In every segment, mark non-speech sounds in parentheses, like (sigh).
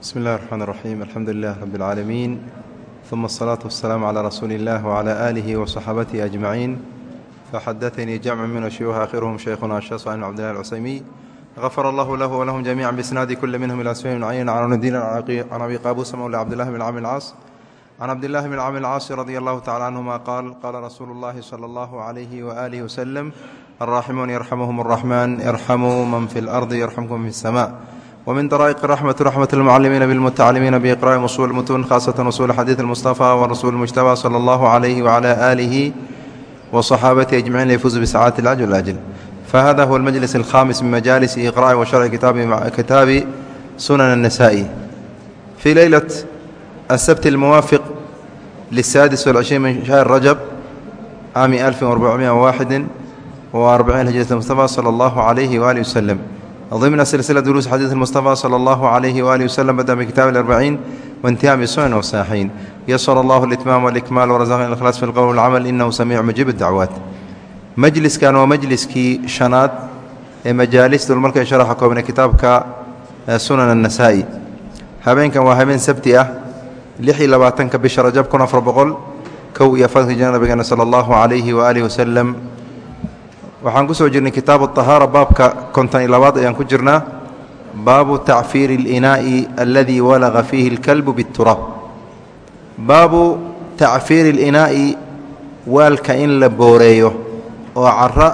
bsmi اllahi الرxmaan الرaxيim alxamdu lilah rab اlcaalamiin ثuma الصlaaةu waالsalaam عlى rasuuli اllah وعlى آlihi وصaxaabatihi أجmaciin faxadaثnii jamcu min shuyuuخ akhiruhum shaykhuna sheekh صalim bd lah alcusaymiy غafar allahu lahu wlahum jamiica bisnaadi kuli minhm ilى sfayim cayn can nudin can abi qaabusa mawla cabdillahi bn camr اlcaas can cabdillahi bn camr اlcaasi radi allahu tacala canhuma qaal qaala rasuulu اllahi slى اllahu عalayhi waalihi waslem alraaximuun yarxamuhum الraxman irxamuu man fi اlardi yarxamkum fi الsma wmin daraa'iq raxmati raxmat اlmucalimiina bilmutacalimiina biiqra'i usul mutuun khaasatan usul xadiid اlmustafa warasuul mujtaba sala allahu calayhi wacala aalihi waصaxaabatihi ajmaciin liyafuuzu bisacaati اlajl اlajl fahada huwa almajlis alkhamis min majaalisi iqra'i wa sharci kitaabi sunan الnasa'i fii leylat asabt اlmuwaafiq lisaadis walcishriin min shahr rajab caami alfin warbacumiya waaxidi وarbaciin hijrat mustafa sala allahu calayhi waalihi waslem ضمن سلسلة دروس حديث المصطفى صلى الله عليه وآله وسلم بدأ بكتاب الأربعين وانتهى بسنن والصحيحين يسر الله الإتمام والإكمال ورزقنا الإخلاص في القول والعمل إنه سميع مجيب الدعوات مجلس كان ومجلس كي شناد مجالس دول مركز شرح كوبنا كتاب سنن النسائي هبين كان وهبين سبتئة لحي لباتن كبش رجب كنا فربقل كو يفضل جنبنا صلى الله عليه وآله وسلم waxaan ku soo jirnay kitaabu طahaara baabka konton iyo labaad ayaan ku jirnaa baabu tacfiiri اlinaa'i aladii walaqa fiihi اlkalbu biاturaab baabu tacfiiri اlinaa'i waalka in la booreeyo oo cara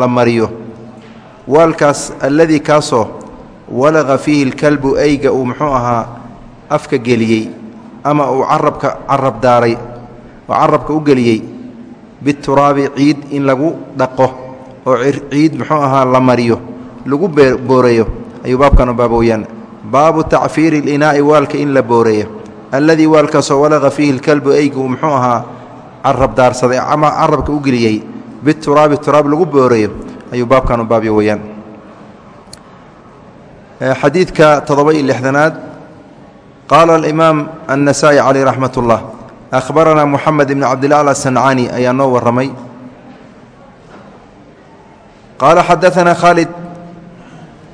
la mariyo waalkaas alladii kaasoo walaqa fiihi اlkalbu eyga uu muxuu ahaa afka geliyey ama uu carabka carab daaray oo carabka u geliyey bituraabi ciid in lagu dhaqo oo ciid muxuu ahaa la mariyo lagu booreeyo ayuu baabkan u baabooyaan baabu tacfiiri اlinaa'i waalka in la booreeyo alladii waalkaasoo walaqa fiihi اlkalbu eygu uu muxuu ahaa carab daarsaday ama carabka u geliyey bituraabi turaab lagu booreeyo ayuu baabkan u baabyo weyaan xadiidka toddoba iyo lixdanaad qaala alimaam الnasa'i caleyh raxmat اllah akhbaranaa moxamed ibn cabdilacla asancaani ayaa noo warramay قال xdثna khالد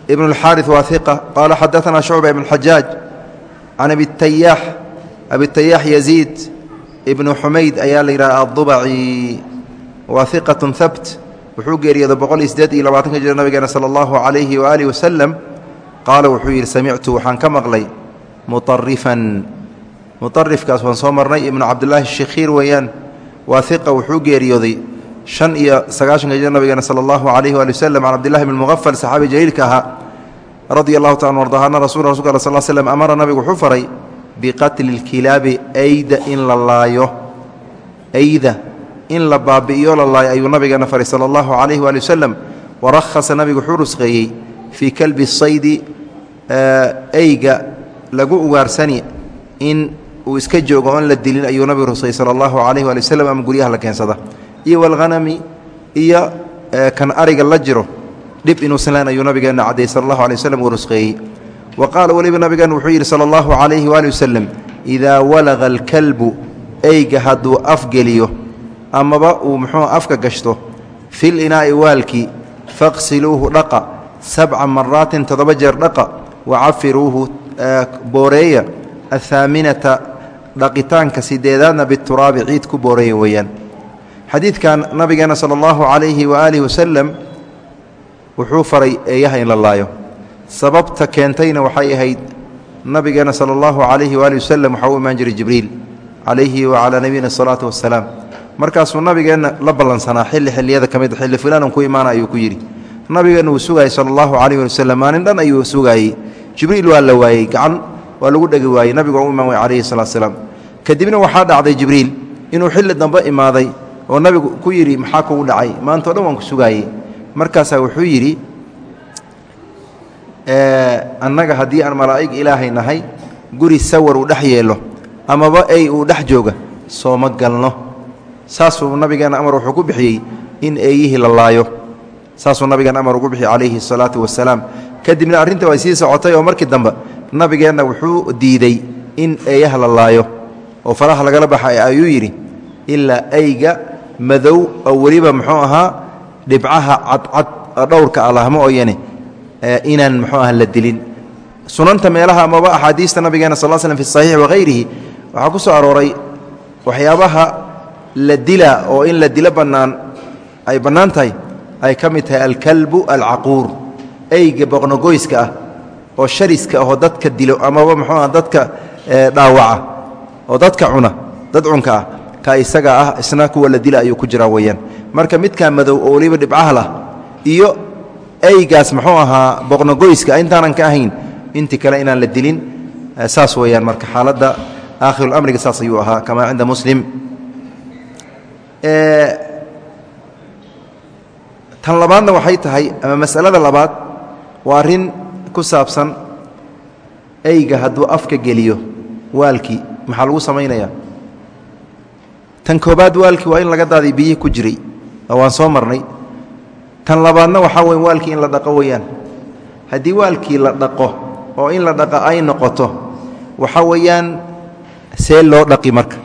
بن الxاrث wa ثقة qال xdثna شعبة بن الحجاaج عن أبي التyاح أبي التyاح يزيد بن حmayd ayaa la yidhaha الضبعي wa ثiqة hbt wuxuu geeriyooda boqol iyo sideed iyo labaatanka jira nabigeena salى الlaه عaليهi وآلiه وسلم qaala wuxuu yidhi samictu waxaan ka maqlay muطarifan muطarifkaas waan soo marnay ibnu cabdالlahi الshikhiir weeyaan waa ثiqa wuxuu geeriyooday شhan iyo sagaaشhanka jir nabigeena slى الlaه عalيه waلي wsلم can cbdillahi bn mغfl saxaabi jaliilka ahaa radia الlahu taala arda ana rasul rasulka al sl slm amara nabigu wuxuu faray biqatli اlkilaabi ayda in la laayo ayda in la baabi'iyo la laayo ayuu nabigeena faray salى الlahu عalيh waلي wsلم warahasa nabigu wuxuu rusqeeyey fii kalbi saydi eyga lagu ugaarsani in uu iska joogo oon la dilin ayuu nabigu rusqeeyey salى الlahu عalيh waلي wsلم ama guryaha la keensada iyo wاlhanami iyo kan ariga la jiro dhib inuusan lahayn ayuu nabigeena cadayy sal allahu alay waslam uu rusqeeyey. Wa qaala weliba nabigeena wuxuu yidhi sala allahu calayhi waali wasalam idaa walaqa alkalbu eyga hadduu afgeliyo amaba uu muxuu afka gashto fil inaa'i waalkii faqsiluuhu dhaqa sabca maraatin toddoba jeer dhaqa wacafiruuhu booreeya athaaminata dhaqitaanka sideedaadna bituraabi ciid ku booreeya weeyaan xadiidkan nabigeena sala allahu calayhi waaalihi wasalam wuxuu faray eeyaha in la laayo. Sababta keentayna waxay ahayd nabigeena sala allahu calayhi waalihi wasalam waxaa u imaan jiray jibriil calayhi wacalaa nabiyina asalaatu wassalaam. Markaasuu nabigeenna la ballansanaa xilli xilliyada ka mid xilli filanan ku imaana ayuu ku yidhi. Nabigeenna wuu sugaayey sala allahu calayh waali wasalam maalin dhan ayuu sugaayey jibriil waa la waayey gacan waa lagu dhegi waayey nabigu waa u imaan way calayhi salatu salaam kadibna waxaa dhacday jibriil inuu xilli dambe imaaday oo nabigu ku yidhi maxaa kugu dhacay? Maanta o dhan waan ku sugaayey markaasaa wuxuu yidhi annaga haddii aan malaa'ig ilaahay nahay guri sawar uu dhex yeelo amaba ey uu dhex jooga sooma galno. Saasuu nabigeena amar wuxuu ku bixiyey in eeyihii la laayo. Saasuu nabigeena amar ugu bixiyey calayhi الsalaatu wasalaam kadibna arrinta way sii socotay oo markii dambe nabigeenna wuxuu diiday in eeyaha la laayo. Oo faraha lagala baxay ayuu yidhi ilaa eyga madow oo weliba muxuu ahaa dhibcaha cadcad dhowrka alahmo ooyane inaan muxuu aha la dilin. Sunanta meelaha amaba axaadiista nabigeena sal slm fi saxiix wahayrihi waxaa ku soo arooray waxyaabaha la dila oo in la dilo bannaan ay bannaan tahay ay ka mid tahay alkalbu alcaquur eyga boqnogoyska ah oo shariska ahoo dadka dilo amaba muxuuah dadka dhaawaca oo dadka cuna dad cunka ah ka isaga ah isna kuwa la dila ayuu ku jiraa weeyaan. Marka midkaa madow oo weliba dhibcahlah iyo eygaas muxuu ahaa boqnogoyska intaanan ka ahayn intii kale inaan la dilin saas weeyaan marka xaaladda aakhirulamriga saas ayuu ahaa kamaa cinda muslim. Tan labaadna waxay tahay ama masalada labaad waa arrin ku saabsan eyga hadduu afka geliyo waalkii maxaa lagu samaynayaa tan koobaad waalkii waa in laga daaday biyihii ku jiray oo waan soo marnay. Tan labaadna waxaa weyn waalkii in la dhaqo weeyaan. Haddii waalkii la dhaqo oo in la dhaqa ay noqoto waxaa weeyaan see loo dhaqi marka.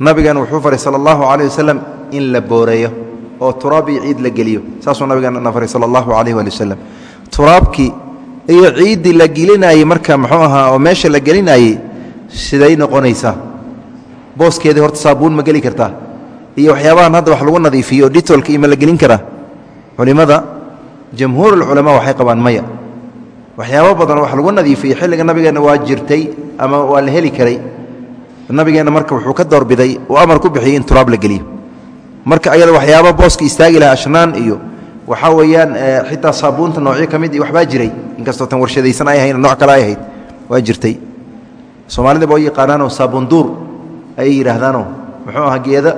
Nabigan wuxuu faray sala allahu calayh wasalam in la booreeyo oo turaab ciid la geliyo. Saasuu nabigeena faray sala allahu calayh waali wasalam turaabkii iyo ciiddii la gelinayey marka muxuu ahaa oo meesha la gelinayey siday noqonaysaa booskeedii horta saabuun ma geli kartaa. Iyo waxyaabahan hadda wax lagu nadiifiyo ditolka iyo ma la gelin karaa culimmada jamhuurulculamaa waxay qabaan maya. Waxyaabo badan wax lagu nadiifiyo xilliga nabigeenna waa jirtay ama waa la heli karay. Nabigeenna marka wuxuu ka doorbiday uu amar ku bixiyey in turaab la geliyo. Marka ayada waxyaaba booska istaagi lahaa ashnaan iyo waxaa weeyaan xitaa saabuunta noocyo ka mid iyo waxbaa jiray. Inkastoo tan warshadaysan ay ahayn nooc kale ay ahayd waa jirtay. Soomaalidaba way yaqaanaanoo saabuunduur ayay yidhaahdaanoo muxuu ahaa geeda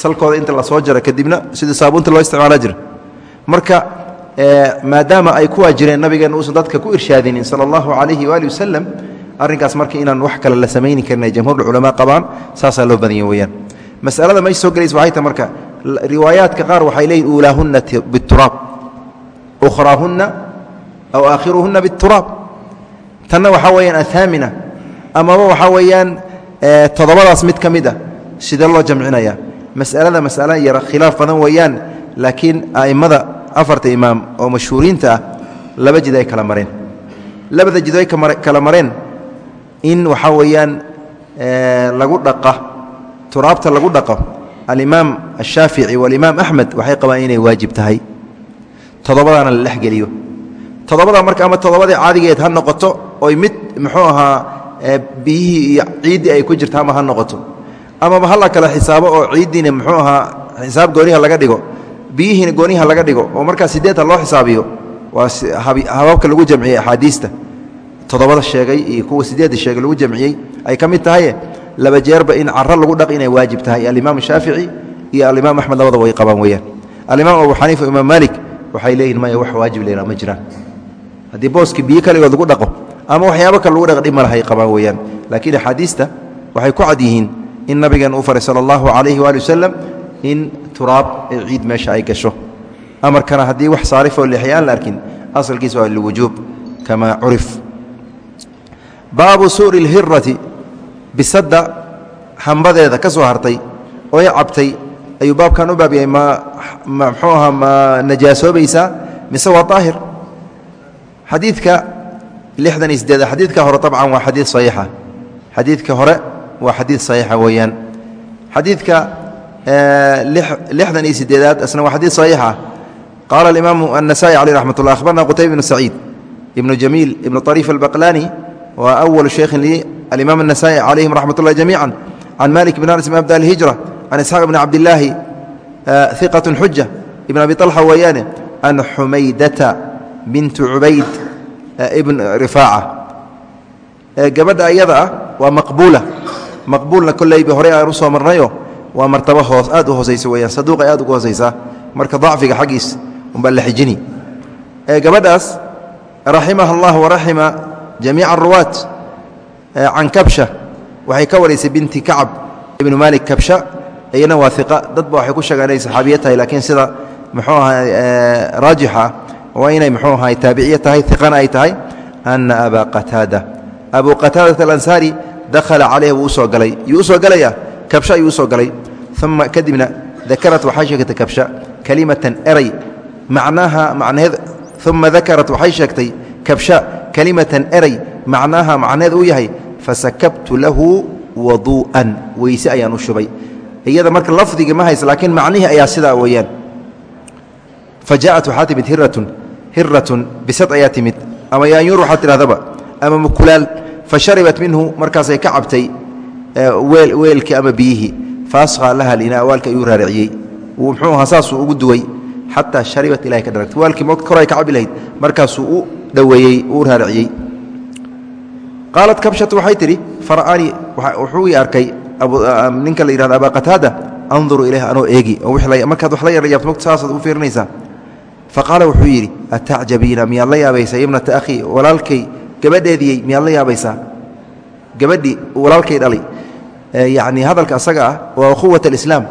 salkooda inta la soo jara kadibna sidii saabuunta loo isticmaalaa jira. Marka maadaama ay kuwaa jireen nabigeenna uusan dadka ku irshaadinin sala allahu calayhi waali wasalam arrinkaas marka inaan wax kale la samayni karin ay jamhuurulculamaa qabaan saasaa loo badanya weyaan masalada may soo gelaysa waxay tahay marka riwaayaadka qaar waxay leeyihiin uulaahunna bituraab ukhraahunna aw aakhiruhunna bituraab tanna waxaa weeyaan athaamina. Amaba waxaa weeyaan toddobadaas mid ka mid ah sidee loo jamcinaya? Masalada masale yara khilaaf badan weeyaan laakiin a'immada afarta imaam oo mashhuuriinta ah laba jid ay kala mareen. Labada jid ay kala mareen in waxaa weeyaan lagu dhaqa turaabta lagu dhaqo alimaam ashaafici walimaam axmed waxay qabaan inay waajib tahay. Toddobadaana la dhexgeliyo toddobada marka ama toddobadii caadigeed ha noqoto oy mid muxuu ahaa biyihii iyo ciiddii ay ku jirta ha noqoto. Amaba ha la kala xisaabo oo ciiddiina muxuu ahaa xisaab gooniha laga dhigo biyihiina gooniha laga dhigo oo markaa sideedta loo xisaabiyo waa hababka lagu jamciyey axaadiista. Toddobada sheegay iyo kuwa sideedda sheegay lagu jamciyey ay ka mid tahaye laba jeerba in caro lagu dhaq inay waajib tahay alimaam shaafici iyo alimaam axmed labada way qabaan weyaan alimaam abu xaniifa imaam maalik waxay leeyihiin maya wax waajib leeraa ma jiraan. Haddii booskii biyo kaligood lagu dhaqo ama waxyaabo kale lagu dhaq dhib ma lahay qabaan weyaan laakiin axaadiista waxay ku cad yihiin in nabigan uu faray sala allahu calayhi waali wasalam in turaab ee ciid meesha ay gasho. Amarkana haddii wax saarifoo leexya aan la arkin asalkiisa waa liwujuub kamaa curif. Baabu suuri اlhirati bisadda hambadeeda ka soo hartay oy cabtay ayuu baabkan u baab yahay ma mxuu ahaa ma najaasoobaysaa? Mise waa aahir xadiidka lixdan iyo sideed xadiidka hore abcan waa xadii saxiixa. Xadiidka hore waa xadiid saxiixa weeyaan. Xadiidka lixdan iyo sideedaad isna waa xadiid saxiixa. Qaala alimaamu annasa'i caleyh raxmat ullah akhbarna qutayb ibnu saciid ibnu jamiil ibnu ariif albaqlaani wa awalu shaykhin lii alimaam annasa'i calayhim raxmat ullahi jamiica can malik bn anas min abda alhijra can isxaaq bni cabdillaahi iqatu xuja ibn abi alxa weeyaane an xumaydata bintu cubayd ibn rifaaca. Gabadha iyada ah waa maqbuula. Maqbuulna kolleyba horey aan u soo marnayo. Waa martaba hoos aad u hoosaysa weyaan saduuqay aad uga hoosaysaa. Marka dacfiga xaggiis umbaa la xijini. Gabadhaas raximaha allah waraxima jamiica aruwaat can kabsha waxay ka waraysay binti kacab ibnu malik kabsha iyana waa iqa dadba waxay ku sheegaan inay saxaabiya tahay laakiin sida muxuu ahaa raajixa ah waa inay muxuu ahaa taabiciye tahay iqana ay tahay ana abaa qataada. Abu qataadat alansaari dakhala calayh wuu u soo galay yuu u soo galaya kabsha ayuu u soo galay uma kadibna dakarat waxay sheegtay kabsha kalimatan eray macnaha macnaheed uma dakarat waxay sheegtay kabsha kalimatan eray macnaaha macneed uu yahay fasakabtu lahu waduu'an weyse ayaan u shubay. Iyada marka lafdigii ma haysa laakiin macnihii ayaa sidaa weeyaan. Fa jaaءat waxaa timid hiratun hiratun bisad ayaa timid. Ama yaanyuur waxaad tidhahdaba ama mukulaal fa sharibat minhu markaasay ka cabtay weelkii ama biyihii faasqaa laha linaa waalka ayuu raariciyey. Muxuu ahaa saasuu ugu duway xataa sharibat ilahay ka dharagtay waalkii mo koray ka cabi lahayd markaasuu u dhoweeyey uu raariciyey. Qaalat kabshatu waxay tidhi fara'anii wuxuu ii arkay ninka la yihahdo abaa qataada anduru ilayh anoo eegi markaad wax la yaryaabto mogta saasaad u fiirinaysaa faqaala wuxuu yidhi atacjabiina miyaad la yaabaysaa? Ibnata akhii walaalkay gabadheediyey miyaad la yaabaysaa? Gabadhii walaalkay dhalay. Yacni hadalka asaga ah waa quwat alislaam.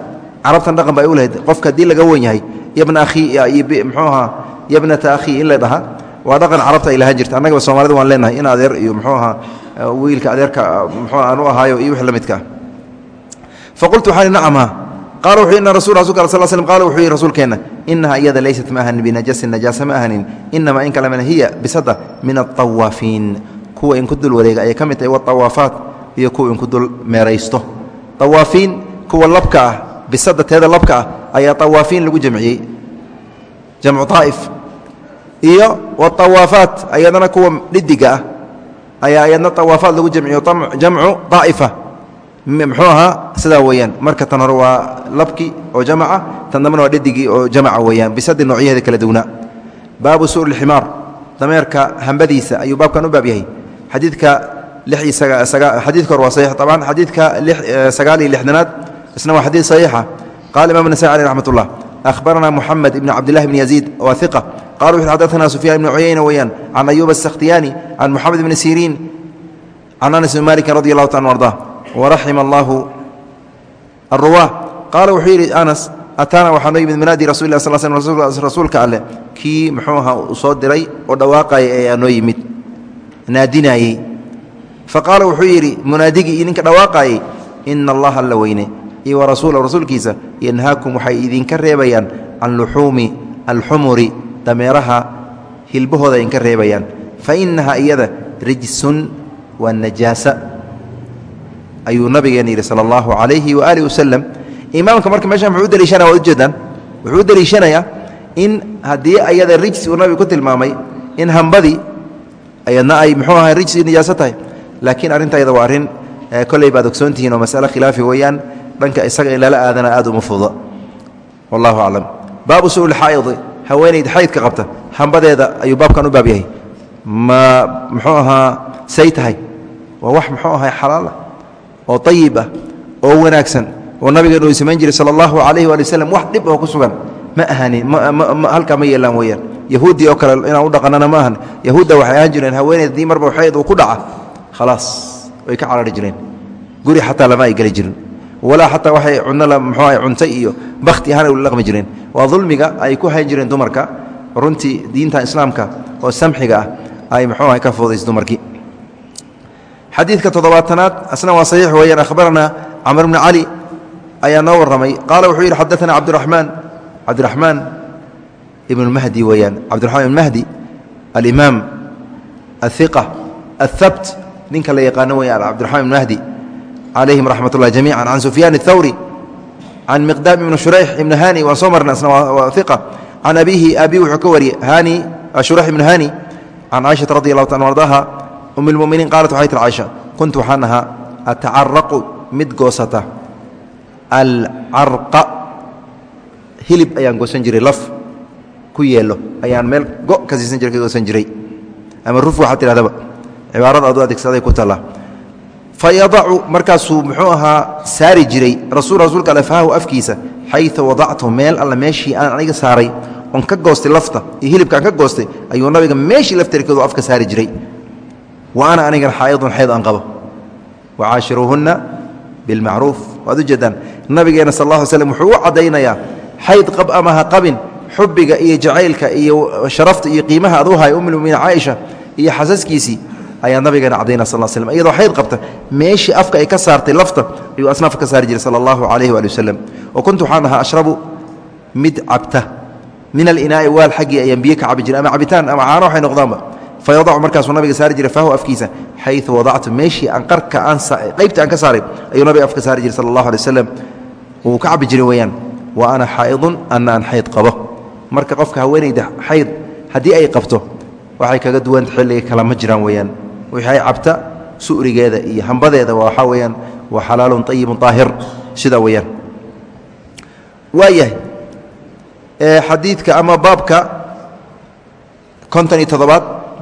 Carabtan dhaqan ba ay u lahayd. Qofka haddii laga wen yahay yabna akhii muxuu ahaa? Yabnata akhii in la dhaha. Waa dhaqan carabta ay lahaan jirta. Annagaba soomaalida waan leenahay in adeer iyo muxuu ahaa wiilka adeerka muxuu aan u ahaayo iyo wix la midka ah. Faqultu waxaan ihi qaala wuxuu ina sl slm qaala wuxuu yihi rasuulkeenna inaha iyada laysat ma ahanin binajasin najaasa ma ahanin. Inamaa in kale hiya bisada min aطawaafiin kuwa in ku dul wareega ayay ka mid tahay waawaafaat iyo kuwa in ku dul meeraysto. Awaafiin kuwa labka ah bisada teeda labka ah ayaa awaafiin lagu jamciyey. Jamcu aa'if iyo waawaafaat ayadana kuwa dhidiga ah ayaa ayadna awaafaat lagu jamciyo. Jamcu aa'ifa muxuu ahaa sidaa weyaan marka tan hore waa labki oo jamaca tan waa dhadigii oo jamaca weyaan bisadi noocyaheeda kala duwnaa. Baabu suuri ximaar. Dameerka hambadiisa ayuu baabkan u baab yahay. Xadiidka xadiidka hore waa saxiix abcan xadiidka sagaal iyo lixdanaad isna waa xadiid saxiixa. Qaala imam nasai aleh raxmat ullah ahbaranaa muxamed ibn cabdillahi bn yaziid waa iqa qala wuxu xadana sufyaan ibnu cuyeyna weyaan can ayuuba asakhtiyaani can muxamed ibni siriin can anas bn malikin radi allahu ta waraxima allahu aruwa qaala wuxuu yidhi anas ataana waxaa noo yimid manaadi rasul lah sal sl rasuulka alleh kii muxuu ahaa uu soo diray oo dhawaaqaya ayaa noo yimid naadinaayey faqaala wuxuu yidhi munaadigii iyo ninka dhawaaqaayey ina allaha alla weyne iyo wa rasuula rasuulkiisa yanhaakum waxay idinka reebayaan can luxuumi alxumuri dameeraha hilbahooda idinka reebayaan fa inaha iyada rijsun waa najaasa ayuu nabigeena yidhi sala allahu calayhi waaalih wasalam imaamka marka meeshan muxuu u daliishanaya waad ujeedaan wuxuu u daliishanayaa in haddii ayada rijsi uu nabigu ku tilmaamay in hambadii ayadna ay muxuu ahay rijsi nijaaso tahay. Laakiin arrinta ayada waa arrin kolley baad ogsoontihiin oo masale khilaafi weeyaan dhanka isaga in lala aadana aad uma fududa wallahu aclam baabu su'ul xaa'idi haweenayd xaydka qabta. Hambadeeda ayuu baabkan u baab yahay. Ma muxuu ahaa say tahay. Waa wax muxuu ahay xalaala oo ayib oo wanaagsan oo nabigeenu uu samayn jiray sala allahu calayhi waali wax dhib oo ku sugan. Ma ahanin halkaa ma yeelaan weeyaan. Yahuuddii oo kale inaan u dhaqanana ma ahan. Yahuudda waxay ahaan jireen haweeneyd haddii marba uu ku dhaca. Khalaas way ka carari jireen. Guri xataa lama ay geli jirin. Walaa xataa waxay cunno muxuu ahay cunto iyo bakhti ahaan ula dhaqmi jireen. Waa dulmiga ay ku hayn jireen dumarka. Runtii diinta islaamka oo samxiga ah ay muxuu ahay ka fuudays dumarkii xadiidka toddobaatanaad asna waa saxiix weeyaan akhbarana camr bni cali ayaa noo warramay. Qaala wuxuu yidhi xadaana cabdiraxmaan cabdiraxmaan ibn mahdi weeyaan. Cabdiraxmaan ibn mahdi alimaam ahiqa athabt ninka la yaqaano weeyaan cabdiraxmaan ibn mahdi calayhim raxmat ullahi jamiica can sufyaan athawri can miqdaam ibni shurayx ibni hani waan soo marnay asna waa iqa can abiihi aabii wuxuu ka wariyey hani shurayx ibni hani can caaishata radi allahu taala ardaha um اlmuminiin qaalat waxay tir caaisha kuntu waxaan ahaa atacaraqu mid goosata. Alcarqa hilib ayaan goosan jiray laf ku yeelo ayaan meel go ka siisan jiray ka goosan jiray. Ama ruf waxaad tidhahdaba cibaarada adu adeegsaday ku tallaa fa yadacu markaasuu muxuu ahaa saari jiray rasul rasuulka ale fahahu afkiisa xayu wadactu meel alla meeshii aan aniga saaray oon ka goostay lafta iyo hilibka aan ka goostay ayuu nabiga meeshii laftarkeedu afka wa ana anigana xaa'idun xayd aan qabo. Wacaashiruuhunna bilmacruuf. Waad u jeedaan. Nabigeena sal alla ly slm wuxuu u caddaynayaa xayd qab ama ha qabin xubbiga iyo jacaylka iyo sharafta iyo qiimaha aduu hay ummulmuminiin caaisha iyo xasaskiisii ayaa nabigeena xayd qabta meeshii afka ay ka saartay lafta ayuu asna afka ka saari jiray sala allahu calayhi waali wa kuntu waxaan ashrabu mid cabta. Min alinaa'i waal xaggii ayaan biyo ka cabi jiray ama ama caano waxay noqdaanba fa yadacu markaasuu nabiga saari jiray fahu afkiisa xayu wadactu meeshii aan qarka aan ka saaray ayuu nabiga afka saari jiray sala allahu alay waslem wuu ka cabi jiray weeyaan. Wa ana xaa'idun ana aan xayd qabo. Marka qofka haweenayda xayd haddii ay qabto waxay kaga duwanta xilliga kala ma jiraan weeyaan. Wixii ay cabta su'rigeeda iyo hambadeeda waxaa weeyaan waa xalaalun ayibun aahir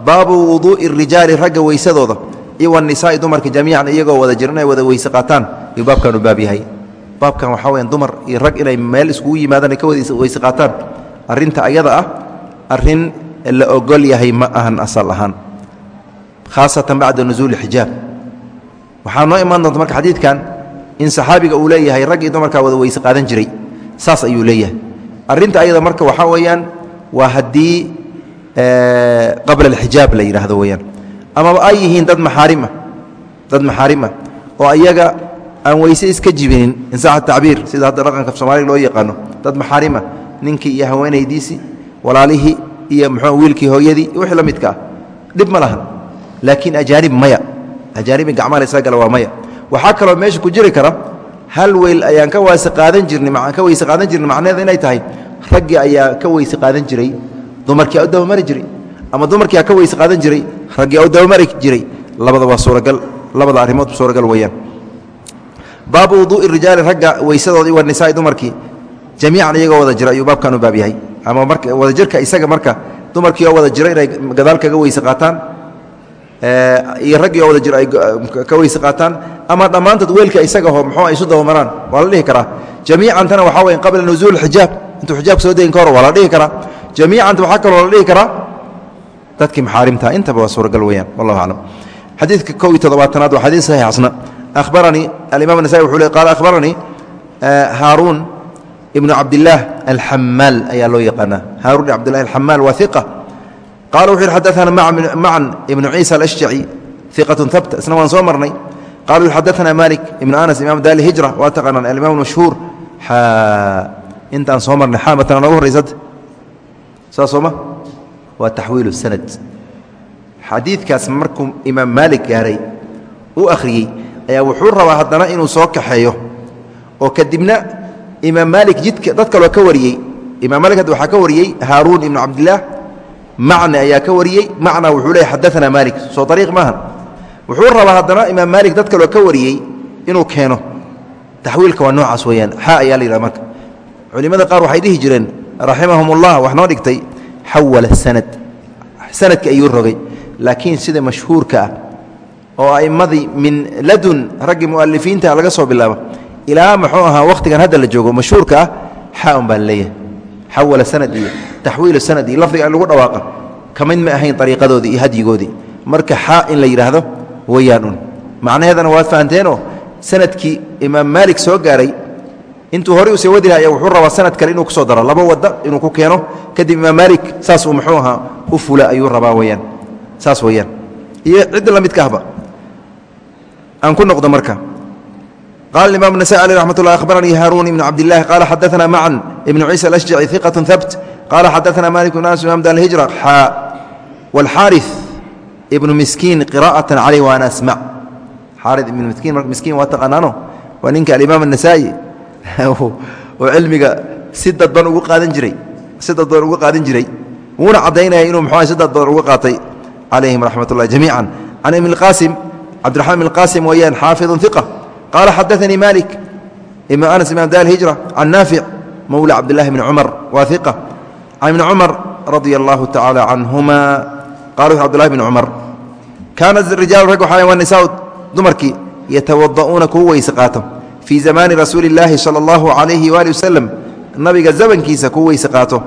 baabu wuduu'i rijaali ragga weysadooda iyo wanisaai dumarka jamiican iyagoo wada jira inay wada weyse qaataan. Ayuu baabkan u baab yahay. Baabkan waxaa weyaan dumar iyo rag inay meel iskugu yimaadaan ay ka wada weyse qaataan. Arrinta ayada ah arrin la ogol yahay ma ahan asal ahaan. Khaasatan bacda nusuuli xijaab. Waxaa noo imaan doonta marka xadiidkan in saxaabiga uu leeyahay rag iyo dumarkaa wada weyse qaadan jiray. Saas ayuu leeyahay. Arrinta ayada marka waxaa weeyaan waa haddii qabla alxijaab la yidhaahdo weyaan amaba ay yihiin dad maxaarim ah dad maxaarim oo ayaga aan weyse iska jibinin insaxa tacbiir sida hadda dhaqanka soomaaliga loo yaqaano dad maxaarim ah ninkii iyo haweenaydiisii walaalihii iyo muxuu wiilkii hooyadii wixii la midka ah dhib ma lahan laakiin ajaanib maya ajaanibin gacmaha la isaga gala waa maya waxaa kaloo meesha ku jiri kara hal weyl ayaan ka weyse qaadan jirnay macnaheeda inay tahay raggii ayaa ka weyse qaadan jiray dumarkii a u dabamari jiray ama dumarkii a ka weyse qaadan jiray raggii a u dabamari jiray labada waa suuragal labada arrimood suuragal weeyaan. Baabu wuduu'i rijaali ragga weysadooda wa nisaai dumarkii. Jamiican iyagoo wada jira ayuu baabkan u baab yahay. Ama marka wadajirka isaga marka dumarkii oo wada jira inay gadaal kaga weyse qaataan iyo raggii oo wada jira ay ka weyse qaataan ama dhammaantood weelka isagaho muxuu ay isu dabamaraan waa la dhihi karaa. Jamiicantana waxaa weya qabla nusuul xijaab. Intuu xijaabka soo degin ka hor waa la dhihi karaa jamiicanta waxaa kaloo la dhihi karaa dadkii maxaarimta. Intaba waa suuragal weyaan wallahu aclam xadiidka kow iyo toddobaatanaad waa xadiid saxiix asna akhbaranii alimam anasai wuxuu le qaala akhbaranii haaruun ibnu cabdillaah alxamaal ayaa loo yaqaanaa. Haaruun ibn cabdillahi alxamaal waa iqa qala wuxu yidhi xadaana macan ibnu ciisa alashjaci iqatun habta isna waan soo marnay. Qala wuxu xadaana malik ibnu anas imam daali hijra. Waa taqaanaan alimam mashhuur intaan soo marnay xaamatan noogu horraysad saa sooma waa sanad. Xadiidkaas markuu imaam maalik gaaray u akhriyey ayaa wuxuu rabaa haddana inuu soo kaxeeyo. Oo kadibna imaam maalik jidka dad kaloo ka wariyey. Imaam maalik hadda waxaa ka wariyey haaruun ibnu cabdillaah macne ayaa ka wariyey. Macna wuxuu leeyay xadaana maalik. Soo ariiq maaha wuxuu rabaa haddana imaam maalik dad kaloo ka wariyey inuu keeno. Taxwiilka waa noocaas weeyaan. Xa ayaa la yidhaha marka. Culimmada qaar waxay dhihi jireen raximahum ullah wax noo dhigtay xawala sanad. Sanadka ayuu rogay laakiin sida mashhuurka ah oo a'immadii min ladun raggii mu'alifiinta laga soo bilaabo ilaa muxuu ahaa wakhtigan hadda la joogo mashhuurka ah xa un baa leeyahay. Xawala sanad iyo taxwiilu sanad iyo lafdiga lagu dhawaaqa ka mid ma ahayn ariiqadoodii iyo hadyigoodii. Marka xaa in la yidhaahdo wayaan un. Macnaheedana waad fahamteenoo sannadkii imaam maalik soo gaaray intuu horey usii wadi laha wuxuu rabaa sanad kale inuu kusoo daro laba wada inuu ku keeno kadib imaam maalik saas uu muxuu ahaa u fula ayuu rabaa weyaan saas weyaan iyo cidda la midka ahba aan ku noqdo marka qala imam النasai alيه raxmat الlah akhbaranii haaruun ibn cabdiلlahi qala xadaثna macan ibn ciisa alashjaci ثiqaة habt qala xadaثna malik bn anas imam dalhijra xaa wاlxaariث ibnu miskiin qira'aة calيh waana asmac xaari ibnu miskiin marka miskiin waa taqaanaano waa ninka alimaam النasaa'i (laughs) oo cilmiga si dad badan ugu qaadan jiray si dad badan uga qaadan jiray wuuna caddaynaya inuu mxuaha si dad badan uga qaatay calayhim raxmat ullahi jamiica can ibn اqaasim cabdiraxmaan ibn qaasim weeyaan xaafidun iqa qaala xadaanii malik ibn anas imaam da hijra can naafic mowla cabdillahi bni cumar waa iqa can ibni cumar radia allahu tacaala canhuma qala wuxu abdullahi bni cumar kaanat rijaal rag waxaa nisaa dumarkii yatawada'uuna kuwa weyse qaato fii zamaani rasuuli اllaahi sala اllahu calayhi waali wasalam nabiga zamankiisa ku weyse qaato.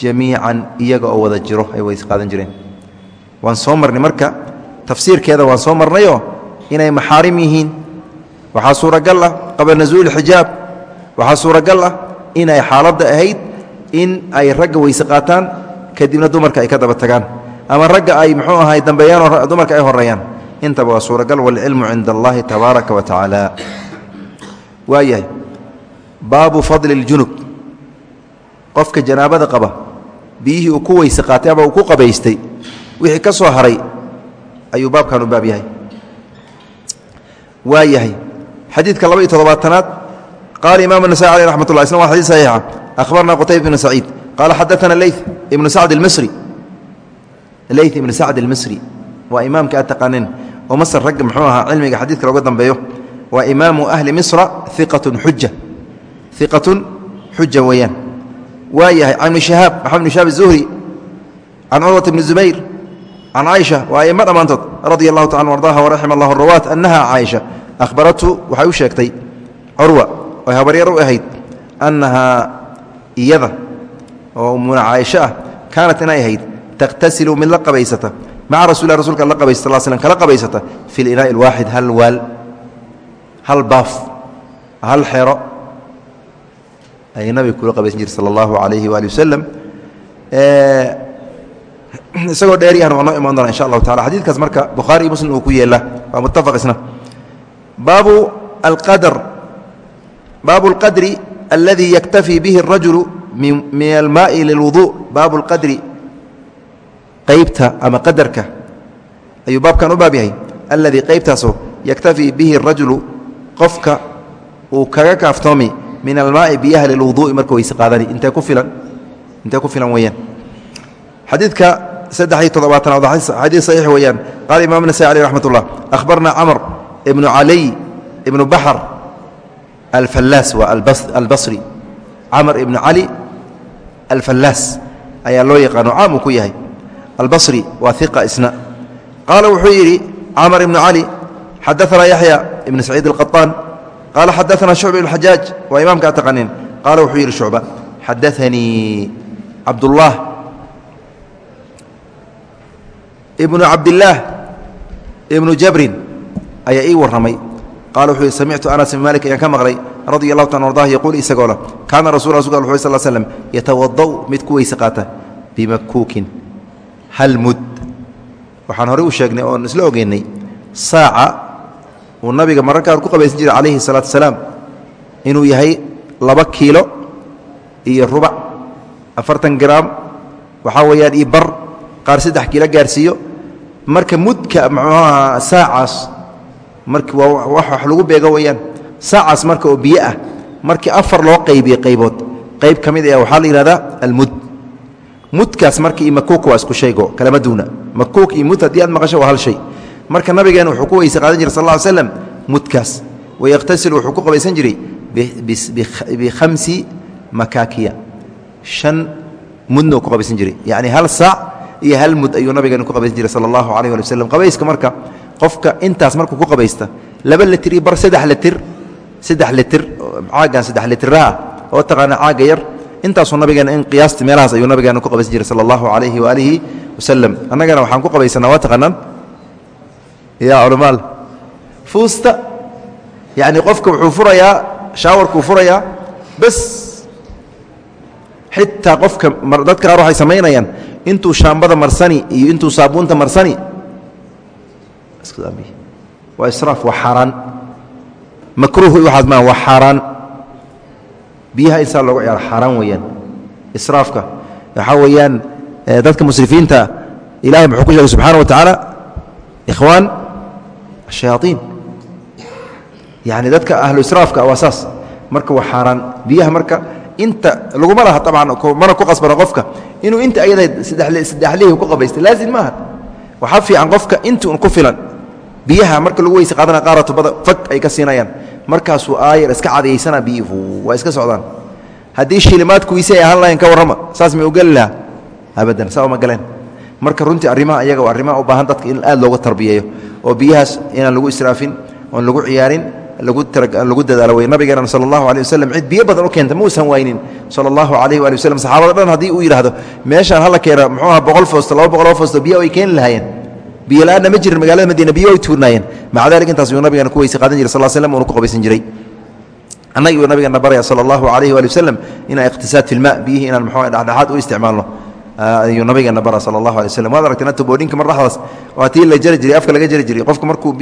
Jamiican iyaga oo wada jiro ay weyse qaadan jireen. Waan soo marnay marka. Tafsiirkeeda waan soo marnayoo inay maxaarim yihiin. Waxaa suuragal ah qabla nasuuli xijaab. Waxaa suuragal ah inay xaaladda ahayd in ay ragga weyse qaataan kadibna dumarka ay ka daba tagaan. Ama ragga ay muxuu ahay dambeeyaanoo dumarka ay horeeyaan intaba waa suuragal walcilmu cind allahi tabaaraka wa tacaala waayahay baabu fadli اljunub qofka janaabada qaba biyihii uu ku weyse qaatay ama uu ku qabaystay wixii ka soo haray ayuu baabkan u baab yahay waa yahay xadiidka laba iyo toddobaatanaad qaala imam النasai alيh raxmat الlah isna wa xadيث صaxiixa akhbarna qtayb ibn saciid qaala xadaثana leyث ibnu sacd اlmisri leyث ibnu sacd اlmisri waa imaamka aad taqaaneen oo masr ragga muxuu ahaa cilmiga xadiidka looga dambeeyo waa imaamu ahli misra iqatun xuja iqatun xuja weeyaan. Waa yahay can ibni shahaab maxamed bn shahaab الzuhri can curwat bni zubayr can caaisha waa aimo dhammaantood radia allahu taala ardaha waraxima allah rawaat annaha caaisha ahbaratu waxay u sheegtay curwa oy habaryar u ahayd annahaa iyada oo ummuna caaisho ah kaanat inay ahayd takhtasilu mid la qabaysata maca rasulilah rasulka la qabaysa sal slm kala qabaysata fi linaa'i alwaaxid hal waal hal baaf hal xero ayay nabiga kula qabaysan jirta sala allahu calayhi waali wasalam isagoo dheeryahan waa noo imaan doona insha allahu tacala xadiidkaas marka bukhaari iyo muslim uu ku yeela waa muttafaq isna baabu alqadr baabu اlqadri aladi yaktafi bihi الrajulu min almaai lilwudu baabu اlqadri qaybta ama qadarka ayuu baabkan u baab yahay alladii qaybtaasoo yaktafi bihi الrajulu qofka uu kaga kaaftoomi min almaai biyaha lilwuduui marka weyse qaadani. Intee ku filan? Intee ku filan weeyaan? Xadiidka saddex iyo toddobaatanaad xadiid saxiix weeyaan. Qaala imam nasai aleh raxmat ullah akhbarna camr ibnu caliy ibnu baxr alfallaas waa albasri. Camr ibnu cali alfallaas ayaa loo yaqaano caam uu ku yahay. Albasri waa iqa isna. Qaala wuxuu yidhi camr ibnu cali xadaanaa yaxya ibnu saciid alqaطaan qaala xadaana shucba ibn xajaaj waa imaamka a taqanin qaala wuxuu yidhi shucba xadaanii cabdullah ibnu cabdillaah ibnu jabrin ayaa ii warramay qaala wuxuu yidhi samictu anas ibn malik ayaan ka maqlay radia allahu taala ardah yaquul isagoo leh kaana rasul rasulka wuxu sal slm yatawada'u mid ku weyse qaata bimakuukin hal mud waxaan horey u sheegnay oon isla ogeynay saaca uu nabiga mararka qaar ku qabaysan jiray calayhi salaatu asalaam inuu yahay laba kiilo iyo rubac afartan garaam waxaa weeyaan iyo bar qaar saddex kiilo gaarsiiyo. Marka mudka muxuuaha saacaas marki waa wax lagu beego weeyaan. Saacaas marka oo biyo ah markii afar loo qaybiye qaybood. Qayb ka mid ah waxaa la yihahdaa almud. Mudkaas marka iyo makuuk waa isku shaygo kalama duuna. Makuuk iyo mud haddii aad maqasho waa hal shay marka nabigeena wuxuu ku weyse qaadan jiray sal ly slam mudkaas wayakhtasil wuxuu ku qabaysan jiray bikhamsi makaakiya. Shan mudna uu ku qabaysan jiray. Yacni hal saac iyo hal mud ayuu nabigeena ku qabaysan jiray sala allahu calayh ali qabayska marka qofka intaas markuu ku qabaysta laba litir iyo bar saddex litir saddex litir caagan saddex litiraha oo taqaana caaga yar intaasuu nabigeena in qiyaasti meelahaas ayuu nabigeena ku qabaysan jiray sala allahu calayhi waaalihi wasalam annagana waxaan ku qabaysanaa waa taqaanaan ya culamaal fuusta yacni qofka wuxuu furayaa shaawarkuu furayaa bas xitaa qofka dadka qaar waxay samaynayaan intuu shaambada marsani iyo intuu saabuunta marsani waa israaf waa xaaraan. Makruuh waxaas maa waa xaaraan. Biyaha insaan loogu ciyaaro xaaraan weeyaan. Israafka waxaa weeyaan dadka musrifiinta ilahay muxuu ku sheegay subxaana wa tacaala ikhwaan ashayaaطiin yacni dadka ahlu israafka waa saas marka waa xaaraan biyaha marka inta laguma laha abcan mana ku qasbano qofka inuu inta ayada saddexlihii ku qabaysta laazim maaha waxaa fiican qofka inti un ku filan biyaha marka lagu weyse qaadana qaara tubada fag ay ka siinayaan markaasuu aayar iska cadayaysana biyuhu waa iska socdaan haddii shilimaadkuwiisi ay ahaan lahayn ka warrama saas may u geli lahaa abadan saa uma galeen marka runtii arrimaha iyaga waa arrimaha u baahan dadka in aad looga tarbiyeeyo oo biyahaas inaan lagu israafin oon lagu ciyaarin lagu dadaalo wey nabigeena sal allahu aleh waslm cid biyo badan u keenta mausan waynin. Sal allahu alayh waali waslm saxaabada dhan haddii uu yidhaahdo meeshaan hala keena muxuu aha boqol foosto laba boqoloo foosto biyo ay keeni lahaayeen. Biyo la'aanna ma jirin magaalada madiina biyo ay tuurnaayeen. Maca dalik intaas yuu nabigeena ku weyse qaadan jiray sal slm uuna ku qabaysan jiray. Annagi uu nabigeena baraya sala allahu alayhi waali waslem inaan iqhtisaad fi lma biyihii inaan muxuu dhexdhexaad u isticmaalno ayuu nabigeena bara sala allahu alay waslm waad aragteen anta boodhinka mar dhexdaas waa tii la jari jiray afka laga jari jiray. Qofka markuu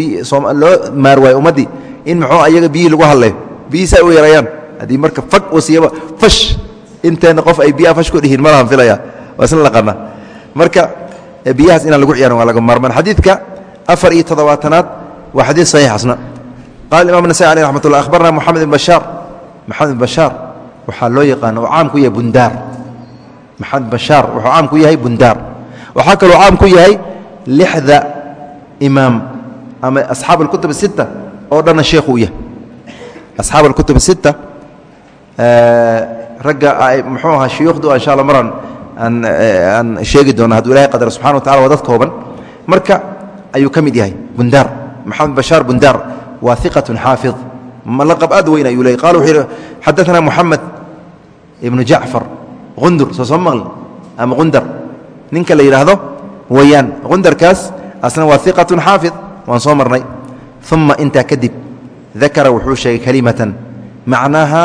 loo maar waayo ummaddii in muxuu ayaga biyihii lagu hadlayo biyihiisa ay u yarayaan. Haddii marka fag uu siiyaba fash! Inteenna qof ay biyaha fash ku dhihiin malahan filaya waa isla laqana marka biyahaas inaan lagu ciyaarin waa laga maarmaan. Xadiidka afar iyo toddobaatanaad waa xadiid saxiix asna qala imam nasai aleh raxmat ullah akhbarna moxamed ibn bashaar. Maxamed ibn bashaar waxaa loo yaqaana oo caam ku yahay bundaar maxamed bashaar wuxuu caam ku yahay bundaar. Waxaa kaloo caam ku yahay lixda imaam ama asxaab alkutub sita oo dhanna sheekhu u yahay. Asxaab alkutub sita ragga muxuu ahaa shuyuukhdu insha alla maran aan sheegi doona hadduu ilahay qadar subxana wa tacala waa dad kooban. Marka ayuu ka mid yahay bundaar. Maxamed bashaar bundaar waa iqatun xaafid. Laqab aad weyn ayuu leeyay qala wuxuu yidhi xadaثana moxamed ibnu jacfar qundur soo soo maqli ama qundar. Ninka la yidhaahdo weyaan qundarkaas asna waa iqatun xaafid waan soo marnay. Uma intaa kadib dakara wuxuu sheegay kelimatan macnaaha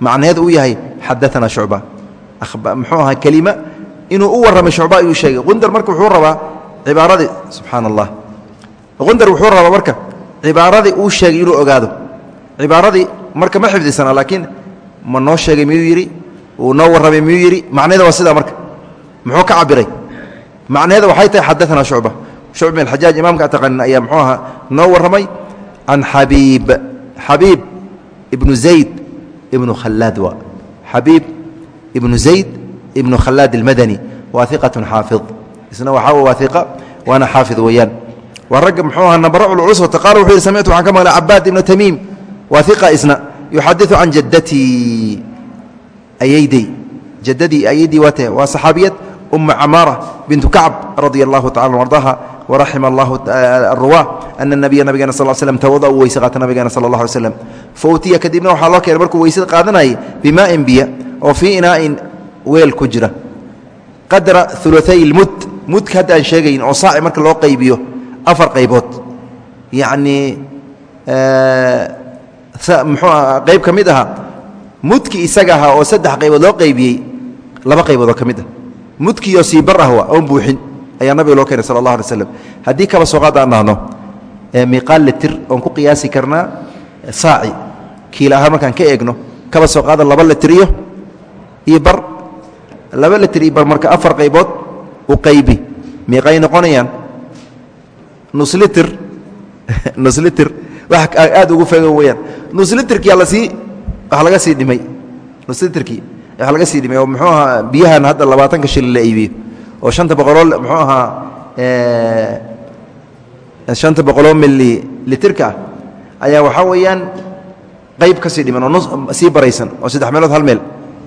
macnaheedu uu yahay xadaana shucba. Muxuu ahaa kelima inuu u warramay shucba ayuu sheegay. Qundar marka wuxuu rabaa cibaaradii subxaana allah qundar wuxuu rabaa marka cibaaradii uu sheegay inuu ogaado. Cibaaradii marka ma xifdisana laakiin ma noo sheegay miyuu yidhi uu noo warramay miyuu yidhi macnaheeda waa sidaa marka. Muxuu ka cabiray macnaheeda waxay tahay xadaana shucba. Shucb bin alxajaaj imaamka taqanin ayaa muxuu ahaa noo warramay can xabiib xabiib ibnu zayd ibnu khallaad waa xabiib ibnu zayd ibnu khallaad almadani waa iqatun xaafid. Isna waxaa waa iqa waana xaafid weeyaan. Waa ragga muxuu ahaa nabara culcuswata qaala wuxuu yidhi samictu waxaan ka maqlay cabaad ibnu tamiim. Waa iqa isna yuxadiثu can jaddatii ayaydey jaddadii ayaydii waa tahe waa saxaabiyad uma camaara bintu kacb radia allahu tacala ardaha waraxima allahu aruwa ana nabiya nabigeena sal slm tawada uu weyse qaata nabigeena sala allah alay slam fa utiya kadibna waxaa loo keenay markuu weysada qaadanayay bimaa'in biya oo fii inaa'in weel ku jira. Qadra uluay lmud mudka hadda aan sheegayn oo saaci marka loo qaybiyo afar qaybood. Yacnii muxuu qayb ka mid ahaa mudki isaga ahaa oo saddex qaybood loo qaybiyey laba qaybood oo ka mid ah. Mudkiioo sii bar ah oon buuxin ayaa nabiga loo keenay sala allah alay slam haddii kaba sooqaad aan dhahno miiqaal litir oon ku qiyaasi karnaa saaci kiila ahaan markaan ka eegno kaba soo qaada laba litir iyo iyo bar. Laba litir iyo bar marka afar qaybood u qaybi. Miiqay noqonayaan. Nus litir (laughs) nus litir wax aad ugu fego weyaan nus litirkiyaa la sii wax laga sii dhimay nus litirkii wax laga sii dhimay oo muxuu ahaa biyahan hadda labaatanka shilin la iibiyo. Oo shanta boqoloo muxuu ahaa shanta boqoloo mili litirka ayaa waxaa weeyaan qayb ka sii dhiman oo sii baraysan oo saddex meelood hal meel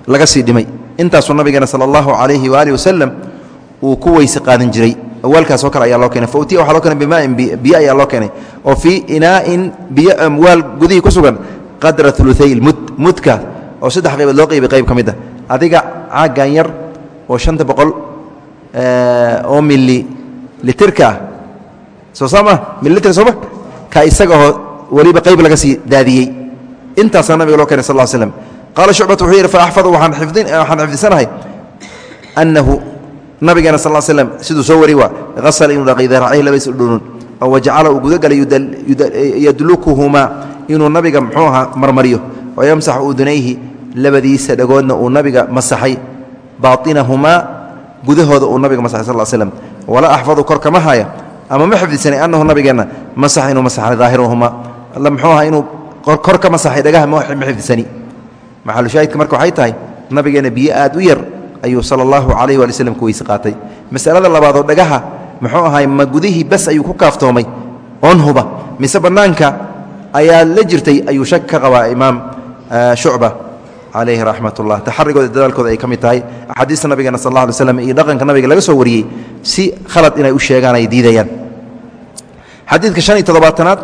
laga sii dhimay. Intaasuu nabigeena sala allahu calayhi waaalih wasalam uu ku weyse qaadan jiray. Waalkaasoo kale ayaa loo keenay. Fautiya waxaa loo keenay bimaain biyo ayaa loo keenay. Oo fii inaa'in biyo waal gudihii ku sugan qadra uluay lmud mudka oo saddex qaybood loo qeybay qayb ka mid a adiga caaggan yar oo shanta boqol oo mili litirka. Ah soo saama? Mililitr sooma ka isagaoo weliba qayb laga sii daadiyey. Intaasaa nabiga loo keenay sal slm qaala shucbatu wuxuu yidhi faaxfadu waxaan xifdisanahay annahu nabigeena sal slm siduu soo wari waa hasala inuu dhaqay daracayhi labadiis udhunun oo wajacala uu gudagalay yadlukuhumaa inuu nabiga muxuu ahaa marmariyo. Oo yamsaxu udunayhi labadiisa dhagoodna uu nabiga masaxay. Baainahumaa gudahooda uu nabiga masaxay sal slm walaa axfadu kor kama haya ama ma xifdisanay annahu nabigeenna masax inuu masaxay daahiruhuma. Muxuu ahaa inuu kor ka masaxay dhagaha ma xifdisani. Maxalushaahidka marka waxay tahay nabigeenna biyo aad u yar ayuu sala allahu calayh waali slm ku qaatay. Masalada labaadoo dhagaha muxuu ahay ma gudihii bas ayuu ku kaaftoomay? Oon huba. Mise bannaanka ayaa la jirtay ayuu shak ka qabaa imaam shucba calayhi raxmat ullah taxarigooda dadaalkooda ay ka mid tahay axaadiista nabigeena sal alla alay slam iyo dhaqanka nabiga laga soo wariyey si khalad inay u sheegaan ay diidayaan. Xadiidka shan iyo toddobaatanaad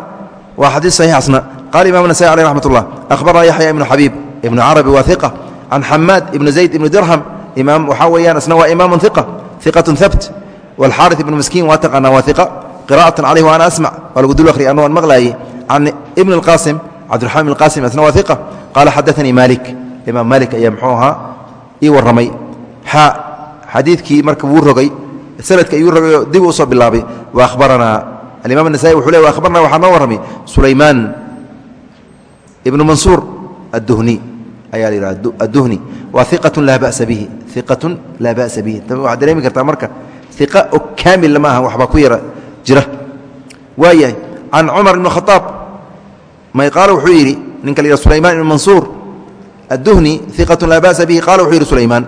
waa xadiid saxiixasna qaala imam nasai aleh raxmat ullah akhbarana yaxya ibnu xabiib ibnu carabi waa iqa can xamaad ibnu zayd ibnu dirham. Imaam waxaa weeyaan isna waa imaamu iqa iqatun habt wاlxaariث ibnu miskiin waa taqaanaa waa iqa qira'atan calayh wa ana asmac waa lagu dul akhriya anu aan maqlaayey an ibn اqasim cabdiamaan ibn qasim isna waa iqa qaala xadaanii maalik imaam maalik ayaa mxuu ahaa ii warramay. xa xadiidkii marka wuu rogay sanadka iyuu rogay oo dib u soo bilaabay wa ahbaranaa alimaam anasai wuxuu le wa ahbarna waxaa noo warramay sulaymaan ibnu mansuur adduhni ayaa la yidhaha adduhni waa iqatun laa ba'sa bihi iqatun laa ba'sa bihi waxaad dareemi kartaa marka iqa oo kaamil lama aha waxbaa ku yara jira waayahay can cumar ibn khaaab may qaala wuxuu yidhi ninka la yidha sulaymaan ibn mansuur adduhni iqatu laa ba'sa bihi qaala wuxuu yidhi sulaymaan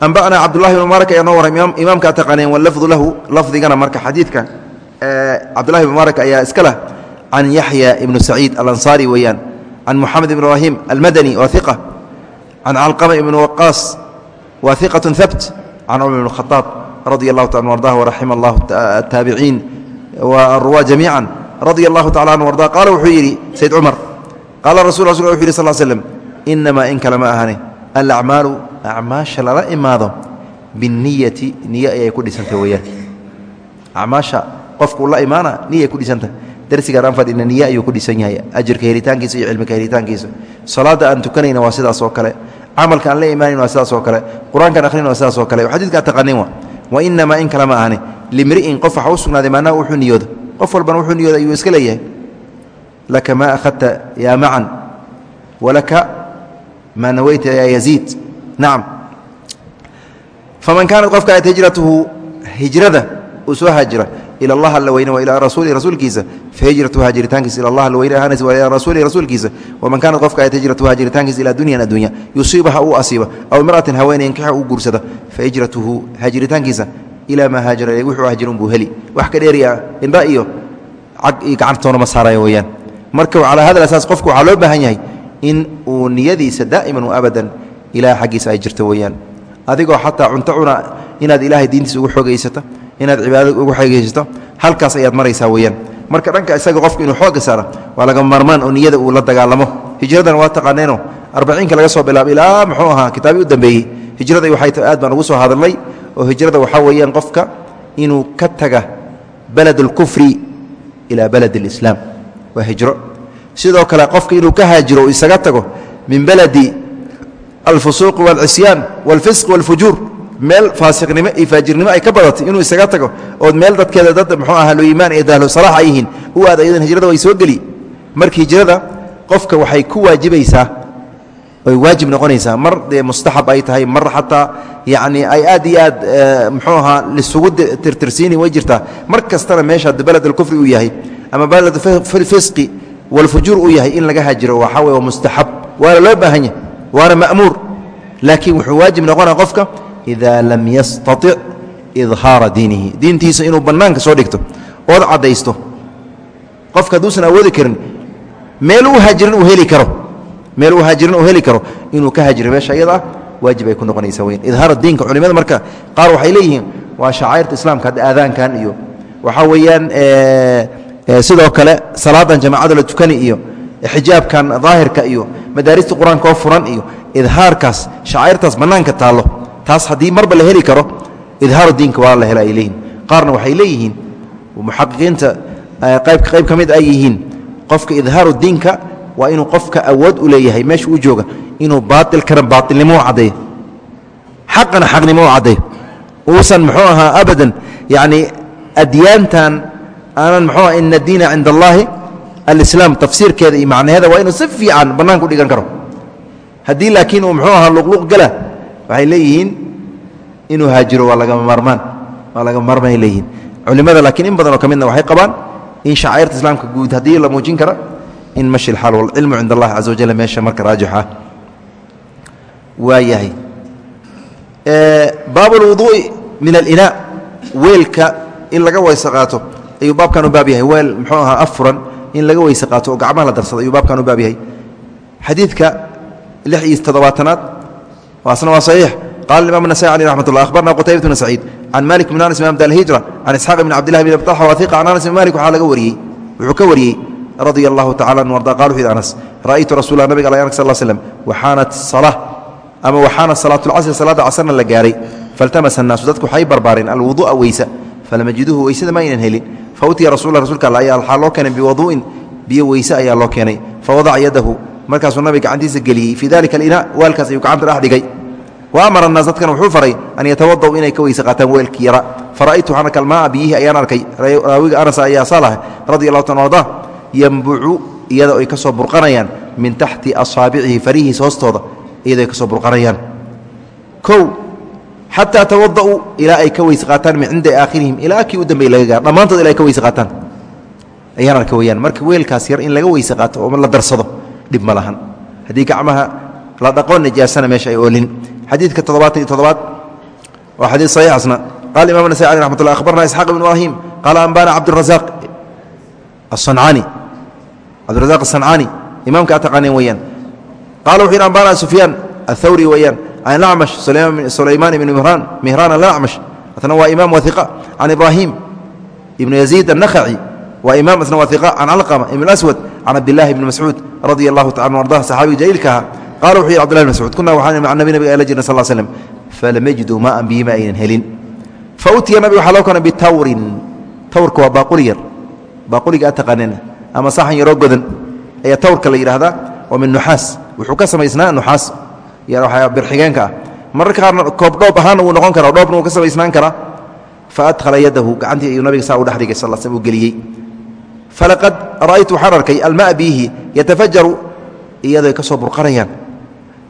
anba'naa cabdullahi ibn mubaarak ayaa noo waray imaamkaa taqaaneen walafdu lahu lafdigana marka xadiidka cabdullahi ibn mubaarak ayaa iska lah can yaxya ibnu saciid alansaari weeyaan can muxamed ibn ibraahim almadani waa iqa can calqama ibn waqaas waa iqat habt can cumar ibn khaaab radi allahu taala ardah waraxima allahu ataabiciin waruwa jamiica radia allahu tacala anhu arda qaala wuxuu yidhi sayd cumar qaala rasul wuxu yidhi sal slem inamaa in kale ma ahane alacmaalu acmaasha lala imaado binniyati niye ayay ku dhisantah weyaan acmaasha qofkuu la imaana niyay ku dhisantah darsigaan aan fadhina niye ayuu ku dhisan yahay ajirka helitaankiisa iyo cilmika helitaankiisa salaadda aan tukanayna waa sidaas oo kale camalka aan la imaanayn waa sidaas oo kale qur'aankaan akhrin waa sidaas oo kale ma ahane limri'in qof waxa u sugnaaday maanaa wuxuu niyooda. Qof walbana wuxuu niyooda ayuu iska leeyahay. Laka maa akhadta yaa macan walaka maa naweyta yaa yaziid. Nacam faman kaanat qofka aad hijratuhu hijrada uu soo haajira ila allah alla weyne wa ilaa rasuuli rasuulkiisa. Fa hijratuhu haajiritaankiisa ila allah alla weyne ahaanaysa wa ilaa rasuuli rasuulkiisa. Waman kaanat qofka aad hijratuhu haajiritaankiisa ilaa dunyan addunya yusiibaha uu asiiba. Aw imra'atin haweeney yankixa uu guursada. Fa hijratuhu haajiritaankiisa ilaa maa haajara wuxuu haajirun buu heli. Wax ka dheeri ah indha iyo cag iyo gacantoona ma saaraya weeyaan marka calaa hada asaas qofku waxaa loo baahan yahay in uu niyadiisa daa'iman wa abadan ilaah xaggiisa ay jirto weeyaan adigoo xataa cunto cuna inaad ilaahay diintiisa ugu xoogaysato inaad cibaadada ugu xoogaysato halkaas ayaad maraysaa weeyaan marka dhanka isaga qofku inuu xooga saara waa laga maarmaan oo niyada uu la dagaalamo. Hijradana waa taqaaneeno arbaciinka laga soo bilaabo ilaa muxuu ahaa kitaabii u dambeeyey. Hijrada waxay aad baan ugu soo hadalnay oo hijrada waxaa weeyaan qofka inuu ka taga balad اlkufri ilaa balad اlislaam waa hijro sidoo kale qofka inuu ka haajiro isaga tago min baladi alfusuuq wاlcisyaan wاlfisq wاlfujuur meel faasiqnimo iyo faajirnimo ay ka badatay inuu isaga tago ood meel dadkeeda dad mxuu ah ahluiimaan iyo dahlusalax ay yihiin u aad ayadan hijrada way soo geli marka hijrada qofka waxay ku waajibaysaa way waajib noqonaysaa. Mar dee mustaxab ay tahay mar xataa yacni ay aad iyo aad muxuu ahaa lisugu tirtirsiini way jirtaa. Mar kastana meesha baled alkufri uu yahay ama baled fisqi walfujuur uu yahay in laga haajiro waxaa wey waa mustaxab. Waana loo baahan yahay waana ma'muur. Laakiin wuxuu waajib noqonaya qofka idaa lam yastatic idhaara diinihi. Diintiisa inuu bannaanka soo dhigto ood caddaysto. Qofka hadduusan awoodi karin meel uu haajirin uu heli karo meel uu haajirin uu heli karo inuu ka haajiro meesha iyada ah waajib ay ku noqonaysa weyn. Idhaar diinka culimada marka qaar waxay leeyihiin waa shacairta islaamka hadda aadaankan iyo waxaa weeyaan sidoo kale salaadan jamaacada la tukani iyo xijaabkan daahirka iyo madaarista qur'aanka oo furan iyo idhaarkaas shacairtaas bannaanka taallo. Taas haddii marba la heli karo idhaaru diinka waa la hela ay leeyihiin qaarna waxay leeyihiin muxaqiqiinta qayb ka mid ay yihiin qofka idhaaru diinka waa inuu qofka awood u leeyahay meesha uu jooga inuu baailkana baailnimo u caddeeyo. Xaqana xaqnimo u caddeeyo. Uusan muxuu ahaa abadan yacni adyaantan aanan muxuu aha ina diina cinda allaahi alislaam tafsiirkeeda iyo macnaheeda waa inuu si fiican bannaanka u dhigan karo. Haddii laakiin uu muxuu ahaa luqluq gala waxay leeyihiin inuu haajiro waa lagama maarmaan waa lagama maarmaan ay leeyihiin. Culimada laakiin in badan oo ka midna waxay qabaan in shacairta islaamka guud haddii la muujin kara in mashi اlxaal wاlcilmu cind اllahi caza wajal meesha marka raajix ah waa yahay baab اlwuduuءi min alina weelka in laga weyse qaato ayuu baabkan u baab yahay weel muxuu ahaa afuran in laga weyse qaato oo gacmaha la darsado ayuu baabkan u baab yahay xadiidka lix iyo toddobaatanaad waasna waa صaxiix qala imam النasai alيه raxmat اllah akhbarna qutaybat bn saciid can malik bn anas imam dalhijra can isxaaq bn cabdillahi bn abطaxa wahiqa can anas bn malik waxaa laga wariyey wuxuu ka wariyey radia allahu tacala an arda qal wuxu ra'aytu rasuula nabiga al ark sal l slm waxaanat sala ama waxaana salaatu lcasri salaadda casrna la gaaray. Faltamasa annaasu dadku waxay barbaareen alwudu'a weysa falam weysada ma helin. Fautiya rasul rasulka all ayaa waxaa loo keenay biwadu'in biyo weyse ayaa loo keenay. Fawadaca yadahu markaasuu nabiga gacantiisa geliyey. Fii dalika alina waalkaas ayuu gacanta dhex dhigay. Wa annaas dadkana wuxuu faray an yatawada'u inay ka weyse qaataan weelkii yara. Fara'aytu waxaan arka almaaa biyihii ayaan arkay. Raawiga anas ayaa saalaha radi allahu ta arda yambucu iyadoo ay ka soo burqanayaan min taxti asaabicihi farihiisa hoostooda iyadoo ay ka soo burqanayaan. Kow xataa tawada'uu ilaa ay ka weyse qaataan min cinda aakhirihim ilaa kii u dambey laga gaar dhammaantood ila ka weyse qaataan. Ayaan arka weyaan marka weelkaas yar in laga weyse qaato oo la darsado dhib ma lahan. Haddii gacmaha la dhaqo najaasana meesha ay oolin. Xadiidka toddobaatan iyo toddobaad waa xadiid saxiixasna. Qala imam nasai alي raxmat ullah ibn ibrahim qaala ambana cabdirazaaq asancaani cabdirazaq asancaani imaamka a taqaaneen weeyaan. Qala wuxu yidhi ambana sufyaan athawri weeyaan can acmash sulaymaan ibn mihraan alacmash asna waa imam wahiqa can ibrahim ibnu yaziid annakhaci waa imam asna wahiqa can calqama ibn aswad can cabdillahi ibni mascuud radia allahu taala ardah saxaabiga jaliilka ahaa qala wuxu yidhi cbdillah bn mascuud kuna waxaan maca nabi nabiga ala jirna sal slm falam yajiduu maan biyi ma aynan helin. Fautiya nabiga waxaa loo keenay bitawrin tawrka waa baaquli yar. Baaquliga aad taqaaneen ama saxan yaroo godan ayaa tawrka la yidhaahdaa oo min nuxaas. Wuxuu ka samaysnaa nuxaas. Birxigeenka ah. Mararka qaarna koob dhoob ahaanna wuu noqon karaa dhoobna wuu ka samaysnaan karaa. Fa adhala yadahu gacantii ayuu nabiga saa u dhex dhigay sal sl uu geliyey. Falaqad ra'aytu waxaan arkay almaa biihi yatafajaru iyadooy ka soo burqanayaan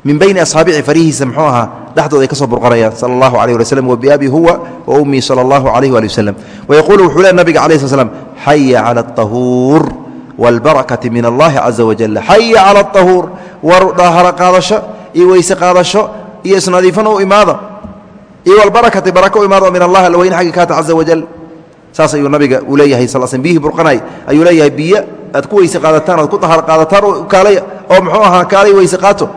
min bayni asxaabici farihiisa muxuu ahaa dhexdooda ay ka soo burqanayaan sala allahu alayh wali wslam wabiabi huwa wa ummii sala allahu alayh waali wasalam wayaquulu wuxuu le nabiga calayi sl slam xaya cala alطahuur wاlbarakati min allahi caza wajal xaya cala aطahuur war dhaaharo qaadasho iyo weyse qaadasho iyo isnadiifan u imaada iyo walbarakati barako u imaada min allahi alweyne xaggi kaata caza wajal saas ayuu nabiga uu leeyahay sal sl biyihii burqanay ayuu leeyahay biyo aad ku weyse qaadataan oad ku dahaaro qaadataan kaalay oo muxuu ahaa kaalay weyse qaato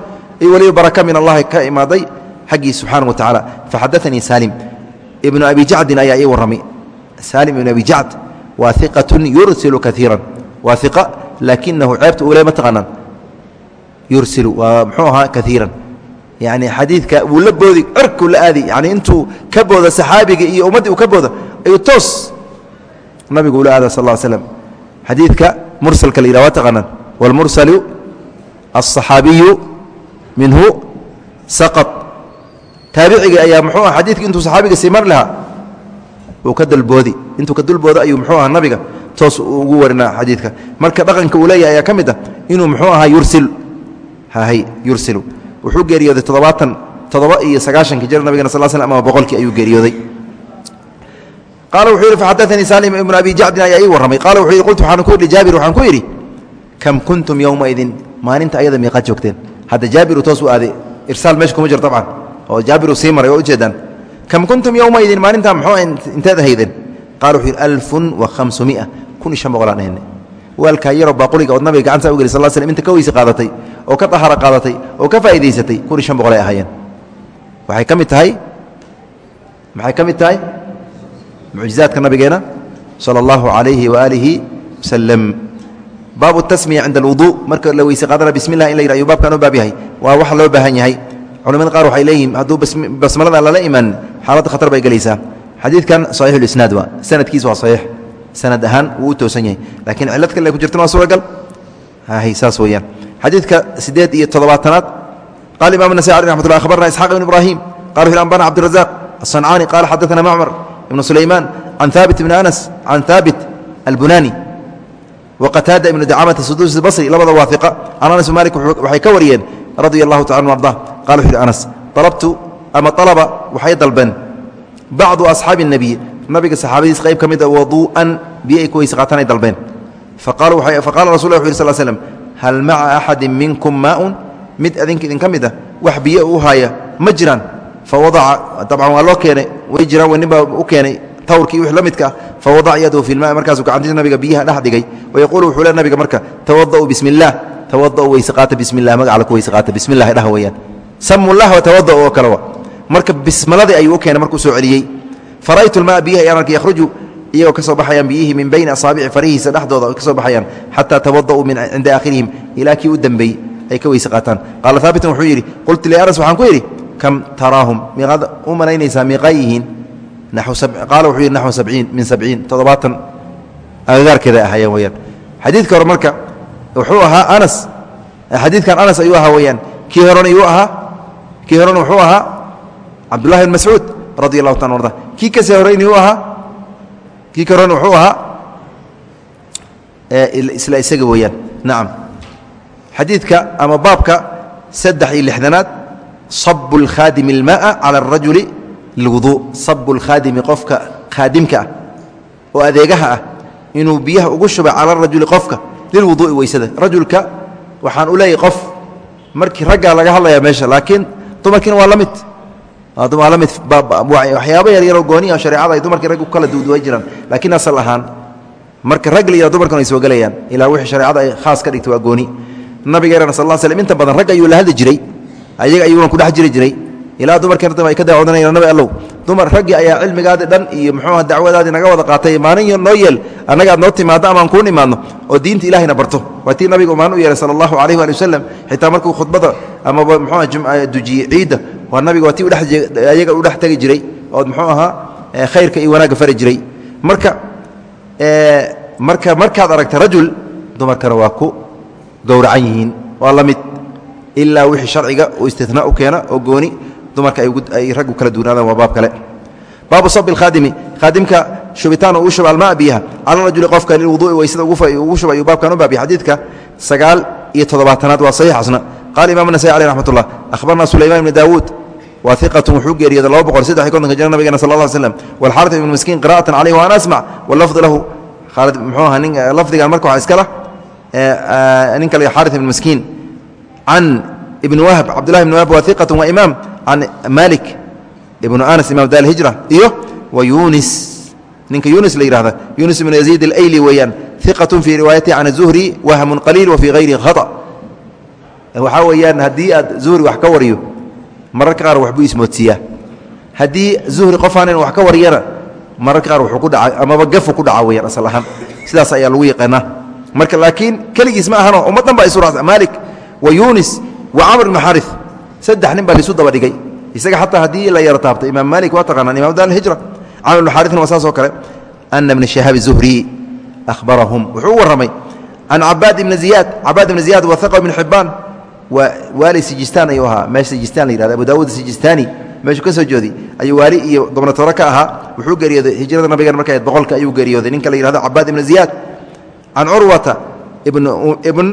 iyo weliba baraka min allahi ka imaaday xaggii subxaana wa tacaala faxadaanii saalim ibnu abi jacdin ayaa ii warramay saalim ibnu abi jacd waa iqatun yursilu kaiiran waa iqa laakinahu ceebta uu le ma taqaanaan yursilu waa muxuu ahaa kaiiran yani xadiidka wuu la boodi cirkuu la aadi yani intuu ka booda saxaabiga iyo ummaddii uu ka booda ayuu toos nabigu ula aada sal slam xadiidka mursalka la yidhah waa taqaanaan wاlmursalu aلصaxaabiyu minhu saqط taabiciga ayaa muxuu ah xadiidka intuu saxaabiga sii mari lahaa uu ka dalboodi intuu ka dulboodo ayuu muxuu aha nabiga toos ugu warinaa xadiidka. Marka dhaqanka uu leeyahay ayaa ka mid ah inuu muxuu ahaa yursil. Yursilu. Wuxuu geeriyooday toddobaatan toddoba iyo sagaaشhankii jir nabigana sal slam ama boqolkii ayuu geeriyooday. Qaala wuxuu yidhi faxadaanii salim ibnu abi jacdin ayaa ii warramay. Qaala wuxuu yidhi qultu waxaan ku idhi jaabir waxaan ku yidhi kam kuntum yowmaidin maalinta ayada miiqaad joogteen. Hadda jaabiru toos u aaday irsaal meesha kuma jiro dabcan oo jaabiru sii maray waa ujeedaan kam kuntum yowmaidin maalintaa muxuu inteed ahaydeen. Qaala wuxuu yidhi alfun wa khamsumia kun waalkaa yaroo baaquliga ood nabiga gacantaa u sal slm inta ka weyse qaadatay oo ka dahara qaadatay oo ka faa'idaysatay kun iyo boqol ay ahaayeen. Waxay ka mid tahay maxay ka mid tahay? Mucjizaadka nabigeena sala allahu calayhi waaalihi wasalam baabu tasmiya cinda alwuduu marka la weyse qaadana bismi llah in la yidha ayuu baabkan u baab yahay. Waa wax loo baahan yahay. Culamada qaar waxay leeyihiin hadduu basmalada lala imaan xaaladda khatar bay gelaysaa. Xadiidkan saxiixulisnaad waa sanadkiisa waa saxiix sanad ahaan wuu u toosan yahay laakiin cillad kale ku jirtana waa suuragal hay saas weeyaan xadiidka siddeed iyo toddobaatanaad qala imam nasai alي raxmat llah akhbarna isxaaq ibn ibrahim qala wuxu ambana cabdirazaq aلصancaani qala xadaثana macmar ibn sulaymaan can haabit ibni anas can haabit albunani waqataada ibnu dacamata suduus basri labada waafiqa can anas malik waxay ka wariyeen radia allahu taala anu arda qala wuxu uhi anas alabtu ama alaba waxay dalbeen bacdu asxaabi الnebiy nabiga saxaabadiis qayb ka mida waduu'an biyo ay ku weyse qaataan ay dalbeen. Faqala rasul lah wuxu yh sl hal maca axadi minkum maaun? Mid adinka idinka mid ah wax biyo u haaya ma jiraan. Fawadaca dabcan waa loo keenay way jiraan w nin u keenay tawrkii wix la midka ah. Fawadaca yadahu fi lma markaasuu gacantiisa nabiga biyaha dhex dhigay. Wayaquulu wuxuu le nabiga marka tawada'uu bismi اllah tawada'uu weyse qaata bismi llah magaca la ku weyse qaata bismi llahi dhaha weeyaan. Samu llah watawada'u oo kale wa. Marka bismaladii ayuu u keenay markuu soo celiyey faraytu lmaa biyaha ayaan arkay yakhruju iyagoo ka soo baxayaan biyihii min bayni asaabici farihiisa dhexdooda ka soo baxayaan xataa tawada'uu min cinda aakhirihim ilaa kii u dembeeyey ay ka weyse qaataan. Qaala haabitan wuxuu yidhi qultu lianas waxaan ku yidhi kam taraahum? Miiqaad u malaynaysaa miiqaa yihiin qaala wuxuu yidhi naxو sabciin min sabciin toddobaatan agagaarkeeda ahaayeen weyaan xadiidka hore marka wuxuu ahaa anas xadiidkan anas ayuu ahaa weyaan kii horena yuu ahaa kii horena wuxuu ahaa cabdullahi bn mascuud radi allahu ta arda kii kasii horeyni yuu ahaa kii ka horena wuxuu ahaa isla isaga weeyaan nacam xadiidka ama baabka saddex iyo lixdanaad sabu اlkhaadimi اlmaءa calى الrajuli lilwuduu sabu lkhaadimi qofka khaadimka ah oo adeegaha ah inuu biyaha ugu shubay cala rajuli qofka lilwuduui weysada rajulka waxaan u leeyahy qof markii raggaa laga hadlaya meesha laakiin dumarkiina waa la mid waa la mid waxyaaba yaryaroo gooniya shareecada ay dumarkii raggu kala duuduwan jiraan. Laakiin asal ahaan marka rag la yihah dumarkan ay soo gelayaan ilaa wixii shareecada ay khaas ka dhigtay waa gooni. Nabigeena sal l slm inta badan rag ayuu la hadli jiray. Ayaga ayuuna kudhex jiri jiray ilaa dumarkeen ay ka daacodanayaan nabi allow. Dumar raggii ayaa cilmigaadi dhan iyo muxuuha dacwadaadii naga wada qaatay. Maalin noo yeel annaga aad noo timaaddo amaan kuu nimaadno oo diinta ilahayna barto. Waa tii nabiga maalin u yeelay sala allahu calayh waali wasalam xitaa markuu khudbada amaba muxuuha dujiyey ciidda waa nabiga waa tii ayaga u dhex jiray ood muxuu ahaa khayrka iyo wanaagga fari jiray. Marka marka markaad aragta rajul dumarkana waa ku gowracan yihiin waa la mid. Ilaa wixii sharciga uu istinaa u keena oo gooni dumarka ay raggu kala duunaadaan waa baab kale. Baabu sabi اkhaadimi khaadimka shubitaan uu shuba almaa biyaha cala rajuli qofka lilwuduui weysada ugu shuba ayuu baabkan u baabiya xadiidka sagaal iyo toddobaatanaad waa saxiixasna qaala imam nasai aleh raxmat ullah akhbarna sulayman ibni daawuud waa iqatu wuxuu geeriyooday laba boqol saddex iyo kontonka jira nabigena sal lla slm walxaarit ibnu miskiin qira'atan caleyh wa ana asmac walafdu lahu khaalid muxuu aha nin lafdigan marka waxaa iska lah nin kale xaarit ibnu miskiin. Can ibn wahb cabdullahi ibn wahb waa iqatu waa imaam can malik ibnu anas imam dar hijra iyo wa yunis ninka yunis la yihahda yunis ibnu yaziid alayli weeyaan iqatu fii riwaayati can zuhri wahmun qaliil wa fii hayri khata waxaa weeyaan haddii aad zuhri wax ka wariyo mararka qaar waxbuu ismoodsiiyaa haddii zuhri qofaanan wax ka wariyana mararka qaar wuxuu ku dhaca amaba gafu ku dhaca weyaan asal ahaan sidaas ayaa lagu yaqaanaa marka laakiin keligiis ma ahano ummaddan baa isu raacsa maalik wa yunis wa camr ibnu xaari saddex nin baa laisu daba dhigay isaga xataa haddii la yaro taabto imaam maalik waa taqaanaan imam dar hijra. Camr ibnu xaarina waa saas oo kale. Ana bna shihaabi zuhri ahbarahum wuxuu u warramay can cabaad ibni ziyaad. Cabaad ibni ziyaad wahaqa ibn xibbaan. Waa waali sijistaan ayuu ahaa. Meesha sijistaan la yihahda abu daawuud sijistaani meeshuu ka soo jeeday ayuu waali iyo gobnatoro ka ahaa. Wuxuu geeriyooday hijrada nabigan ahayd boqolka ayuu geeriyooday ninka la yihahdo cabaad ibni ziyaad. Can curwata ibn ibn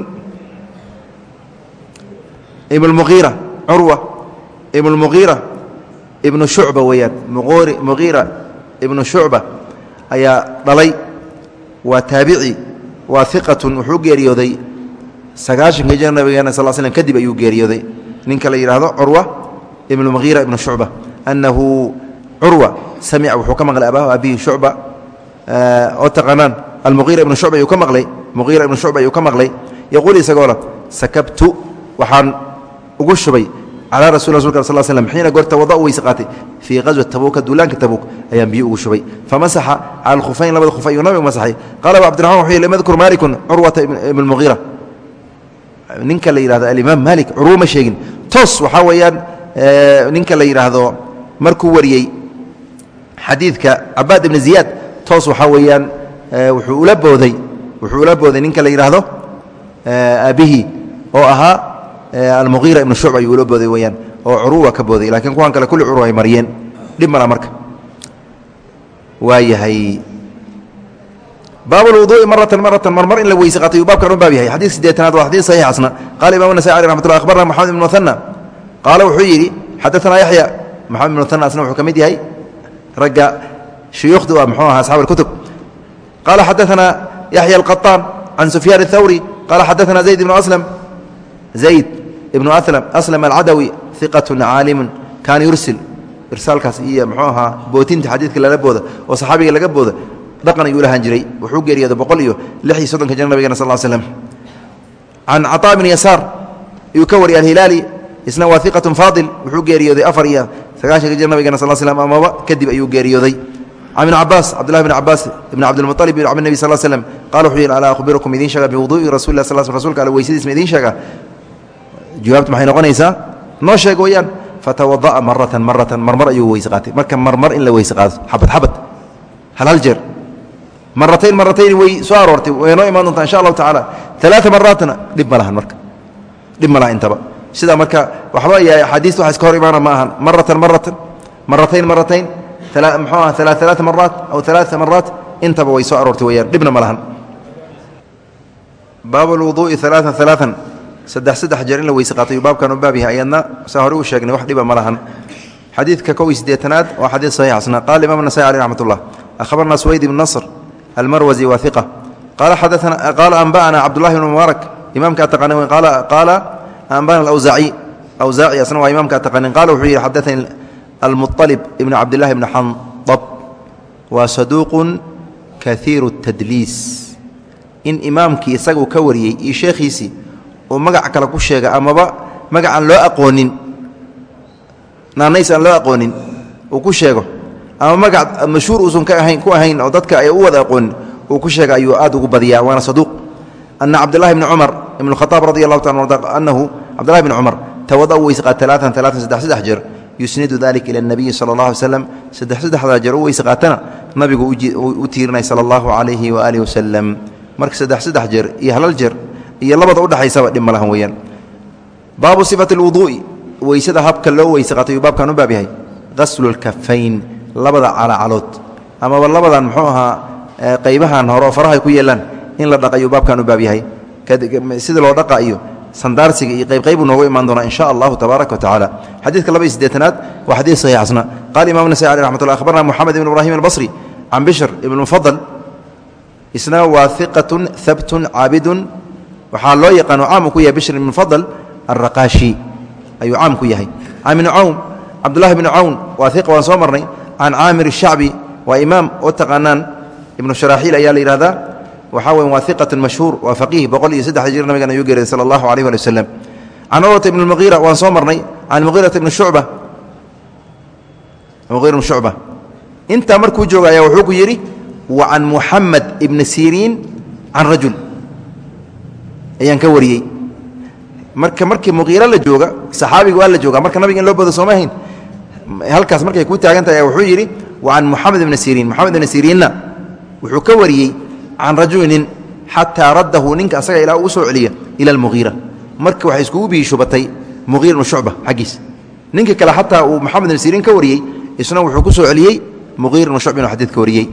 ibn muqiira curwa ibn muqiira ibnu shucba weeyaan. Muqiira ibnu shucba ayaa dhalay waa taabici waa iqatun wuxuu geeriyooday sagaashanka hijra nabigeena sal slm kadib ayuu geeriyooday. Ninka la yidhaahdo curwa ibnu muqiira ibnu shucba annahu curwa samica wuxuu ka maqlay abaahu abihi shucba oo taqaanaan almuqiira ibnu shucba ayuu ka maqlay muqiira ibnu shucba ayuu ka maqlay. Yaquul isagoo sakabtu waxaan ugu shubay calaa rasul rasulka sal slm xiina goorta wada u weyse qaatay fii qaswat tabuuka duulaanka tabuuk ayaan biyo ugu shubay. Famasaxa cala alkhufayn labada khuf ayuu nabigu masaxay. Qaala abu abdiraxman wuxuu yihi lam yadkur maalikun curwata ibn muqiira ninka la yihahdo alimaam maalik curwo ma sheegin. Toos waxaa weeyaan ninka la yidhaahdo markuu wariyey xadiidka cabaad ibni ziyaad toos waxaa weeyaan wuxuu ula booday wuxuu ula booday ninka la yidhaahdo aabihii oo ahaa almuqiira ibnu shucb ayuu ula booday weyaan oo curuwa ka booday lakiin kuwan kale kulli curwa ay mariyeen dhib mala marka waayahay baab اwuduui marata marata marmar in la weyse qaatay uu baabkan u baab yahay xadiid sideetanaad waa xadiid saxiix asna qala imam nasai aleh raxmat llah akhbarna moxamed ibn muhana qaala wuxuu yidhi xadaanaa yaxya moxamed ibn muhana asna wuxuu ka mid yahay ragga shuyuukhda waa muxuu aha asxaab اlkutub qaala xadaanaa yaxya alqaطaan can sufyaan الthawri qaala xadaana zayd ibnu aslam zayd ibnu aslam alcadawi iqatu caalimu kaana yursil. Irsaalkaas iyo muxuu ahaa bootinta xadiidka lala booda oo saxaabiga laga booda dhaqan ayuu lahaan jiray wuxuu geeriyooday boqol iyo lix iyo soddonka jir nabigena sal slm can caطaa bni yasaar ayuu ka wariyay alhilaali isna waa iqatun faadil wuxuu geeriyooday afar iyo sagaashanka jir nabigena sal slm amaba kadib ayuu geeriyooday. Can ibn cabaas cabdullahi bn cabaas ibn cabdilmuطalib ibn cabd nebi sal slm qala wuxuu yihi alaa akhbirukum idiin sheega biwuduui rasuli lah sl rsulka alle weysadiis ma idiin sheega jawaabtu maxay noqonaysaa? Noo sheeg weyaan fatawada'a maratan maratan marmar ayuu weyse qaatay. Marka marmar in la weyse qaado xabad xabad. Hal hal jeer. Maratayn maratayn way soo aroortay way noo imaan doontaa insha allahu tacaala. Alaaa maraatna dhib ma marka. Dhib ma intaba. Sidaa marka waxba yahay axaadiista waxa iska hor imaana ma ahan. Maratan maratan maratayn maratayn muxuu aha alaa alaaa maraat aw alaaa maraat intaba way soo aroortay weyaan dhibna ma baab lwuduui alaaan alaaan saddex saddex jeer in la weyse qaatay uu baabkan u baab yahay ayadna saa hore u sheegnay wax dhiba ma xadiidka kow iyo waa xadiid saxiix asna qala imam nasai aleh raxmat akhbarna swayd ibn nasr almarwazi waa iqa qaala qaala anba'ana cabdullahi bn mubaarak imaamka ataqanin qaala anba'ana alawsaaci awsaaci asna waa imaamka ataqanin qala wuxuu yidhi xadaanii almuطalib ibn cabdillahi bni xandab waa saduuqun kaiiru tadliis. In imaamkii isagu ka wariyey iyo sheekhiisii uu magac kale ku sheega amaba magacaan loo aqoonin naanays aan loo aqoonin uu ku sheego ama magac mashhuur uusan ku ahayn oo dadka ay u wada aqoonin uu ku sheega ayuu aad ugu badiyaa waana saduuq. Ana cabdillahi bni cumar ibn khaaab radi allahu arda anahu cabdillahi bni cumar tawada qaata alaatan alaatan saddex saddex jeer yusnidu dalika ila nabiyi sala allah alay saddex saddexdaa jeer u weyse nabigu u tiirinay sala allahu calayhi waaalihi wasalam marka saddex saddex jeer iyo halal jeer iyo labada udhexaysaba dhib ma lahan weeyaan. Baabu sifati lwuduu'i weysada habka loo weyse qaatay baabkan u baab yahay qaslu lkafayn labada calacalood. Amaba labadan muxuu ahaa qaybahan hore faraha ku yeelaan in la dhaqa ayuu baabkan u baab sida loo dhaqa iyo sandaarsiga iyo qaybqaybu noogu imaan doonaa in allahu tabaaraka wa tacaala. Xadiidka laba iyo siddeetanaad waa xadiid saxiixasna qaala imam nasai aleh raxmat akhbarna moxamed ibn ibrahim albasri can bishr ibn mufadal isna waa iqatun habtun caabidun waxaa loo yaqaano caam ku yahay bishr ibn mufadal alraqaashi ayuu caam ku yahay can ibni cawn cabdullahi bni cawn waa iqa waan soo marnay can caamir الshacbi waa imaam oo taqaanaan ibnu sharaaxiil ayaa la yihahdaa waxaa weya waa iqatun mashhuur waa faqiih boqol iyo saddex jir nabigan ayuu geeray sala allahu alayh ali wasalam can urwata ibn اlmugiira waan soo marnay can mugiirata ibni shucba mugiira ibn shucba intaa markuu jooga ayaa wuxuu ku yidhi wa can muxamed ibni siriin can rajul ayaan ka wariyey. Marka markii muqiiro la jooga saxaabiga waa la jooga marka nabiga in loo bado sooma halkaas markay ku taagantahay ayaa wuxuu yidhi wa can muxamed ibni siriin. Moxamed ibni siriinna wuxuu ka wariyey can rajulinin xataa raddahu ninka asaga ilaa ugu soo celiya ila almugiira marka waxay iskugu biishubatay mugiir ibnu shucba xaggiis. Ninka kale xataa uu moxamed ibni siriin ka wariyey isna wuxuu ku soo celiyey mugiir ibnu shucba inuu xadiidka wariyey.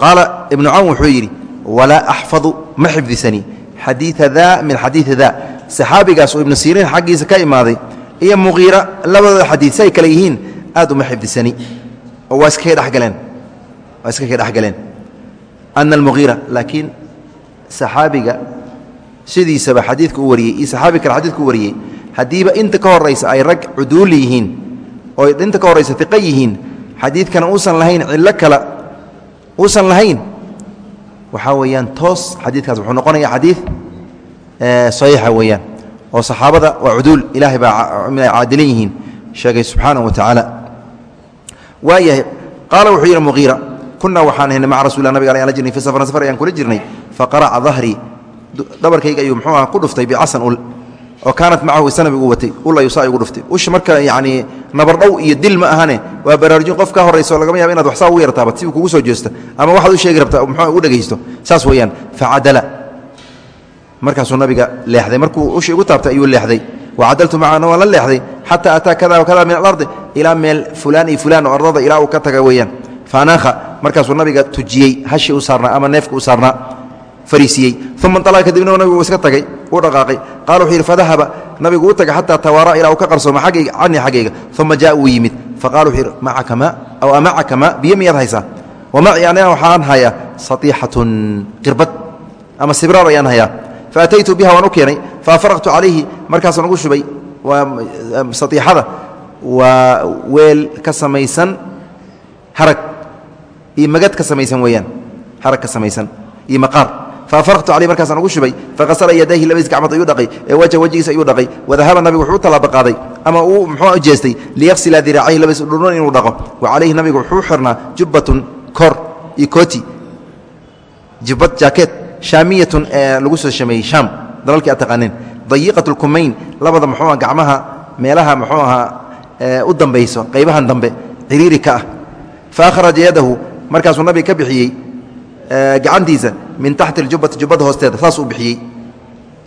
Qaala ibnu cawn wuxuu yidhi walaa axfadu ma xifdisani xadiia daa min xadiii daa saxaabigaas oo ibnu siriin xaggiisa ka imaaday iyo muqiira labadooda xadiid si ay kale yihiin aad uma xifdisani. Oo waa iskaka dhexgaleen. Waa iska ka ana almuqiira laakiin saxaabiga sidiisaba xadiidka u wariyey iyo saxaabi kale xadiidka u wariyey haddiiba inta ka horaysa ay rag cuduuli yihiin oo inta ka horaysa iqa yihiin xadiidkana uusan lahayn cillo kale uusan lahayn waxaa weeyaan toos xadiidkaas wuxuu noqonaya xadiid saxiixa weeyaan oo saxaabada waa cuduul ilaahay baa caadilan yihiin sheegay subxaanahu wa tacaala. Waayahay qaala wuxuu yidhi muqiira kunaa waxaan ahaynay maca rasul nabig ala la jirnay fi safaran safar ayaan kula jirnay faqaraca dahrii dhabarkayga ayuu muxuu aha ku dhuftay bicasan ul oo kaanat macahu isa nabigu watay. Ul ayuu saa igu dhuftay. Usha marka yacnii nabardhow iyo dil ma ahane. Waa baraarujin qof ka horraysa oo lagama yaba inaad waxsaa ugu yartaabat si kugu soo jeesta ama waxaad u sheegi rabta muxuu u dhegaysto. Saas weeyaan facadala markaasuu nabiga leexday. Markuu usha igu taabtay ayuu leexday. Wacadaltu macana waan la leexday. Xataa ataa kada wakada min alardi ilaa meel fulaan iyo fulaan oo ardada ilaa uu ka taga weeyaan. Faanaakha markaasuu nabiga tujiyey. Hashi u saarnaa ama neefka u saarnaa fariisiyey. Uma inalaqa kadibna nabigu iska tagay uu dhaqaaqay. Qala wuxuu yidhi fadahaba nabigu u tagay xataa tawaara ilaa uu ka qarsooma aggayga canii xaggayga. Uma jaa uu yimid. Faqala wuxuu yidhi macaka maa aw amacaka maa biyo miyaad haysaa? Wamaci aniga waxaan hayaa satiixatun qirbad ama sibraar ayaan hayaa. Faataytu biha waan u keenay. Faafaraqtu calayhi markaasaan ugu shubay. Satiixada. Waa weel ka samaysan harag. Iyo magad ka samaysan weeyaan. Harag ka samaysan. Iyo maqaar faafaraqtu calayhi markaasaan ugu shubay faqasala yadayhi labadiis gacmood ayuu dhaqay ee wajha wajigiisa ayuu dhaqay wadahaba nabigu wuxuu u tallaaba qaaday ama uu muxuu jeestay liyaksila diraacahi labadiis dhurun inuu dhaqo wa calayhi nabigu wuxuu xirnaa jubbatun kor iyo kooti jubbad jaakeet shaamiyatun ee lagu soo shameeyey shaam dalalkii aad taqaaneen dayiqat lkumayn labada muxuu gacmaha meelaha muxuu ahaa u dambayso gacantiisa min taxti اjubbati jubbada hoosteeda saasuu bixiyey.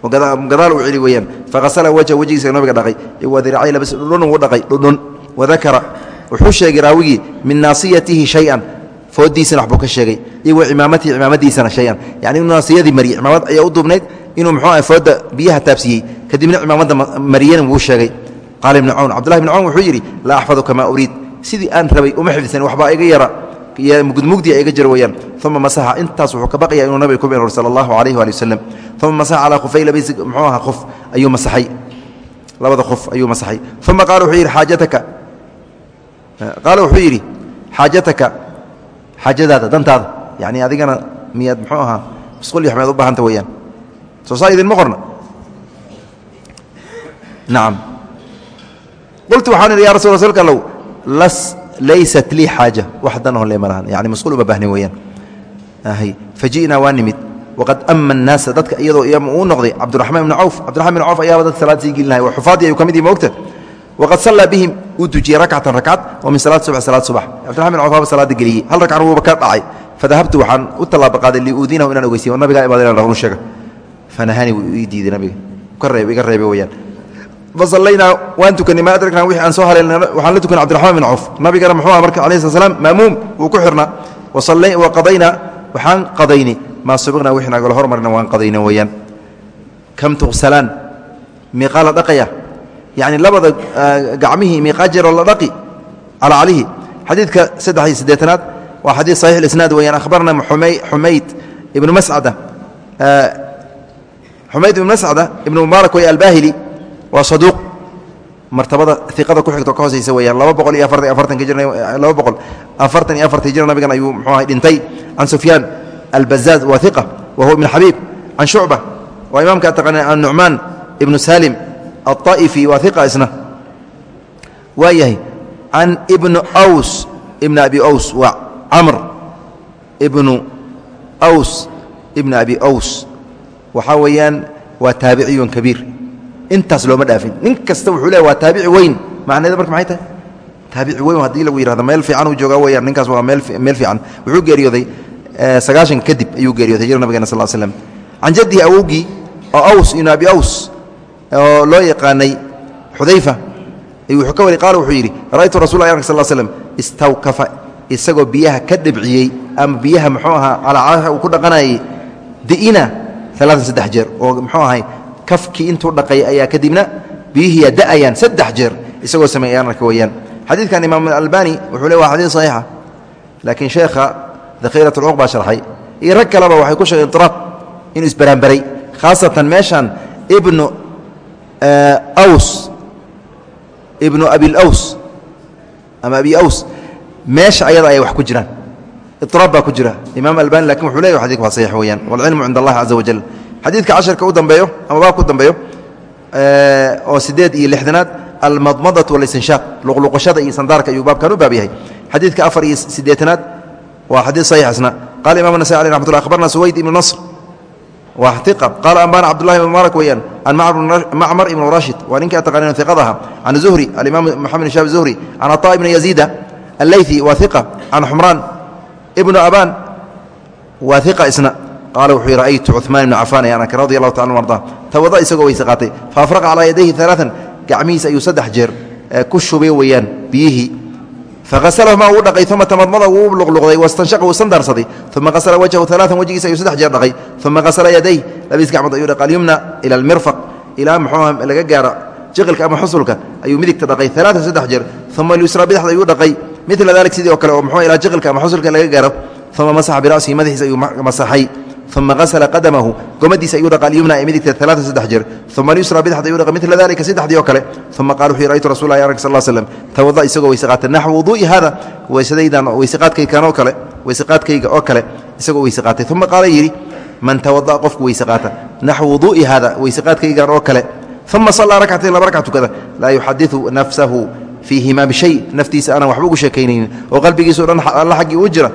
Gadaal uu celi weeyaan. Faqasala wajha wejigiisa nabiga dhaqay. Wadiracay labas dhudhun uu dhaqay dhudhun. Wadakara wuxuu sheegay raawigii min naasiyatihi shay-an. Foodiisana waxbuu ka sheegay. Iyo wa cimaamatihi cimaamadiisana shay-an. Yani inuu naasiyadii mariyey. Cimaamad ayaa u duubnayd inuu muxuu ah fooda biyaha taabsiiyey. Kadibna cimaamadda mariyana wuu sheegay. Qaala ibnu cawn cabdullahi ibnu cawn wuxuu yidhi laa axfadu kamaa uriid. Sidii aan rabay uma xifdisan waxbaa iga yara mugdmugdia iga jira weyaan uma masaxa intaas wuxuu ka baqaya inuu nabiga ku been sala allahu alayh waali wasalam uma masaxa calaa khufay muxuu aha qof ayuu masaxay. Labada qof ayuu masaxay. Uma qaala wuxuu yidhi xaajataka. Qaala wuxuu yidhi xaajataka xaajadaada dantaada. Yani adigana miyaad muxuu ahaa musqul iyo xmeed u baahanta weyaan soo saa idinma qorna? Nacam qultu waxaan idhi ya rasul rasulka allow las laysat lii xaaja wax danahon le ma lahan yani masquul uma baahnin weeyaan. Faji'naa waa nimid. Waqad ama annaasa dadka iyadoo uu noqday cabdiraxmaan ibnu cawf cabdiraxman ibn cawf ayaaba dadka salaad sii gelinahay waa xufaadii ayuu ka mid yihi moogta waqad sallaa bihim uu dujiyey rakcatan rakcad oo min salaad subx salaad subax cabdiraxman ibn cawf aba salaada geliyey. Hal rakcan wuuba ka dhacay. Fadahabtu waxaan u tallaaba qaaday liuudinahu inaan ogeysiyo nabigaa imaada inaan run sheega fanahani wuu ii diiday nabiga. Ka reeb iga reebay weyaan fasallaynaa waan tukanay maa adraknaa wixii aan soo haleelna waxaan la tukanay cabdiraxmaan bin cawf. Nabigana muxuu aha marka alayh slat slam maamuum wuu ku xirnaa. Wa qadaynaa waxaan qadaynay maa subiqnaa wixii nagala hormarna waan qadayna weeyaan. Kam tuqsalaan? Miiqaa la dhaqaya? Yacni labada gacmihii miiqaa jeeroo la dhaqi calaa calihi. Xadiidka saddex iyo siddeetanaad waa xadiid saxiix isnaad weyaan akhbarna xumayd ibnu mascada xumayd ibnu mascada ibnu mubaarak wey albahili waa saduuq. Martabada iqada ku xigto ka hooseysa weyaan laba boqol iyo afartan afartanka jir laba boqol. Afartan iyo afartii jir nabigan ayuu muxuu ahay dhintay. Can sufyaan albazaaz waa iqa wa huwa ibn xabiib can shucba waa imaamka taqaana annucmaan ibnu salim alطa'ifi waa iqa isna. Waa yahay ibnu ws ibn abi ws waa camr ibnu ws ibn abi ws waxaa weeyaan waa taabiciyun kabiir intaas looma dhaafin. Nin kasta wuxuu leeya waa taabici weyn. Macneeda marka maxay tahay? Taabici weyn haddii lagu yihahdo meel fiican uu joogaa weyaan ninkaas waa meel fiican. Wuxuu geeriyooday sagaashan kadib ayuu geeriyooday jir nabigena sal slam can jaddihi awowgii oo aws ibnu abi aws oo loo yaqaanay xudayfa wuxuu ka wari qaala wuxuu yidhi ra'aytu rasul ark sal slam istawkafa isagoo biyaha ka dhibciyey ama biyaha muxuu ahaa calaa uu ku dhaqanayay di'ina alaatan saddex jeer oo muxuu ahay kafkii intuu dhaqay ayaa kadibna biyihiiya da'ayaan saddex jeer isagoo sameeyay arka weyaan xadiidkan imaam albani wuxuu le wa xadiid saxiixa laakiin sheekha dakhiirat ulcuq sharxay iyo rag kaleba waxay ku sheegeen idraab inuu isbaraanbaray khaasatan meeshan ibnu aws ibnu abilaws ama abi aws meesha ayada ayay wax ku jiraan idraab baa ku jira. Imaam albani laakiin wuxuu leeya xadidka waa saxiix weyaan walcilmu cinda allahi caza wajal xadiidka casharka u dambeeyo ama baabka u dambeeyo oo sideed iyo lixdanaad almadmadatu walistinshaaq luqluqashada iyo sandaarka ayuu baabkan u baab yahay. Xadiidka afar iyo siddeetanaad waa xadiid saxiix isna qala imam nasai aleh raxmat llah akhbarna suwayd ibnu nasr waa iqa qaala ambana cabdullahi ibn mubaarak weeyaan can macmar ibnu rashid. Waa ninkii ataqanin iqadaha can zuhri alimaam moxamed shab zuhri can aطa ibni yaziida alleyثi waa iqa can xumraan ibnu abaan waa iqa isna qaala wuxuu yhi ra'aytu cuثmaan ibna cafaan ayaan arkay radi allahu taala arda tawada isagoo weyse qaatay faafraqa calaa yadayhi alaaan gacmihiis ayuu saddex jeer ku shubay weeyaan biyihii faaslahuma uu dhaqay uma tamadmada wuu luqluqday wastanshaqa wuu sandaarsaday uma qasla wajhu alaaan wejigiisa ayuu saddex jeer dhaqay uma qasla yaday labadiis gacmood ayuu dhaqay alyumna ila almirfaq ilaa muxuuha laga gaaro jiqilka ama xusulka ayuu midigta dhaqay alaaan saddex jeer uma lyusra bidxda ayuu dhaqay mila dalik sidii oo kale oo muxuu ilaa jiqilka ama xusulka laga gaaro uma masaxa bira'sihi madaxiisa ayuu masaxay uma qasla qadamahu gomadiisa ayuu dhaqa alyumna ee midigta alaaan saddex jeer uma alyusra bidxda ayuu dhaqay mila dalika saddexdii oo kale uma qala wuxuu raytu rasul lah ark sal slm tawada isagoo weyse qaata naxw wuduu'i weysadaydan weyseqaadkaygan oo kale weyseqaadkayga oo kale isagoo weyse qaatay uma qaala yidhi man tawada'a qofku weyse qaata naxw wuduu'i hada weyseqaadkaygan oo kale uma sallaa rakcatayn laba rakc tukada laa yuxadiu nafsahu fiihima bishay naftiisa aanan waxba ugu sheekaynaynin oo qalbigiiso dhan alla xaggii uu jira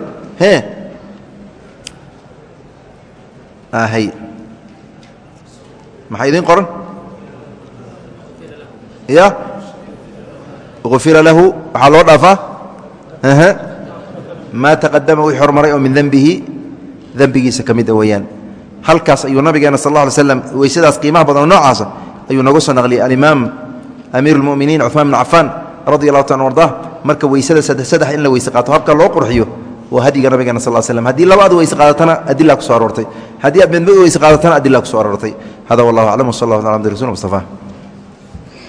hy maxaa idiin qoran? Ya ufira lahu. Waxaa loo dhaafaa? Maa taqadama wixii hormaray oo min dembihi dembigiisa ka mida weeyaan. Halkaas ayuu nabigeena sal alla alay slam weysadaas qiimaha badan oo noocaasa ayuu nooga soo naqliyay. Alimaam amiir اlmuminiin cuثmaan bn cafaan radi allahu ta arda marka weysada saddex in la weyse qaato habka loo qurxiyo waa hadiga nabigeena sal slm haddii laba ad weyse qaadatana adilaa ku so aroortay. Haddii aad midmid weyse qaadatana adilaa ku so aroortay. Hada wallah aclam wsal allah tala abdi rasul mustafa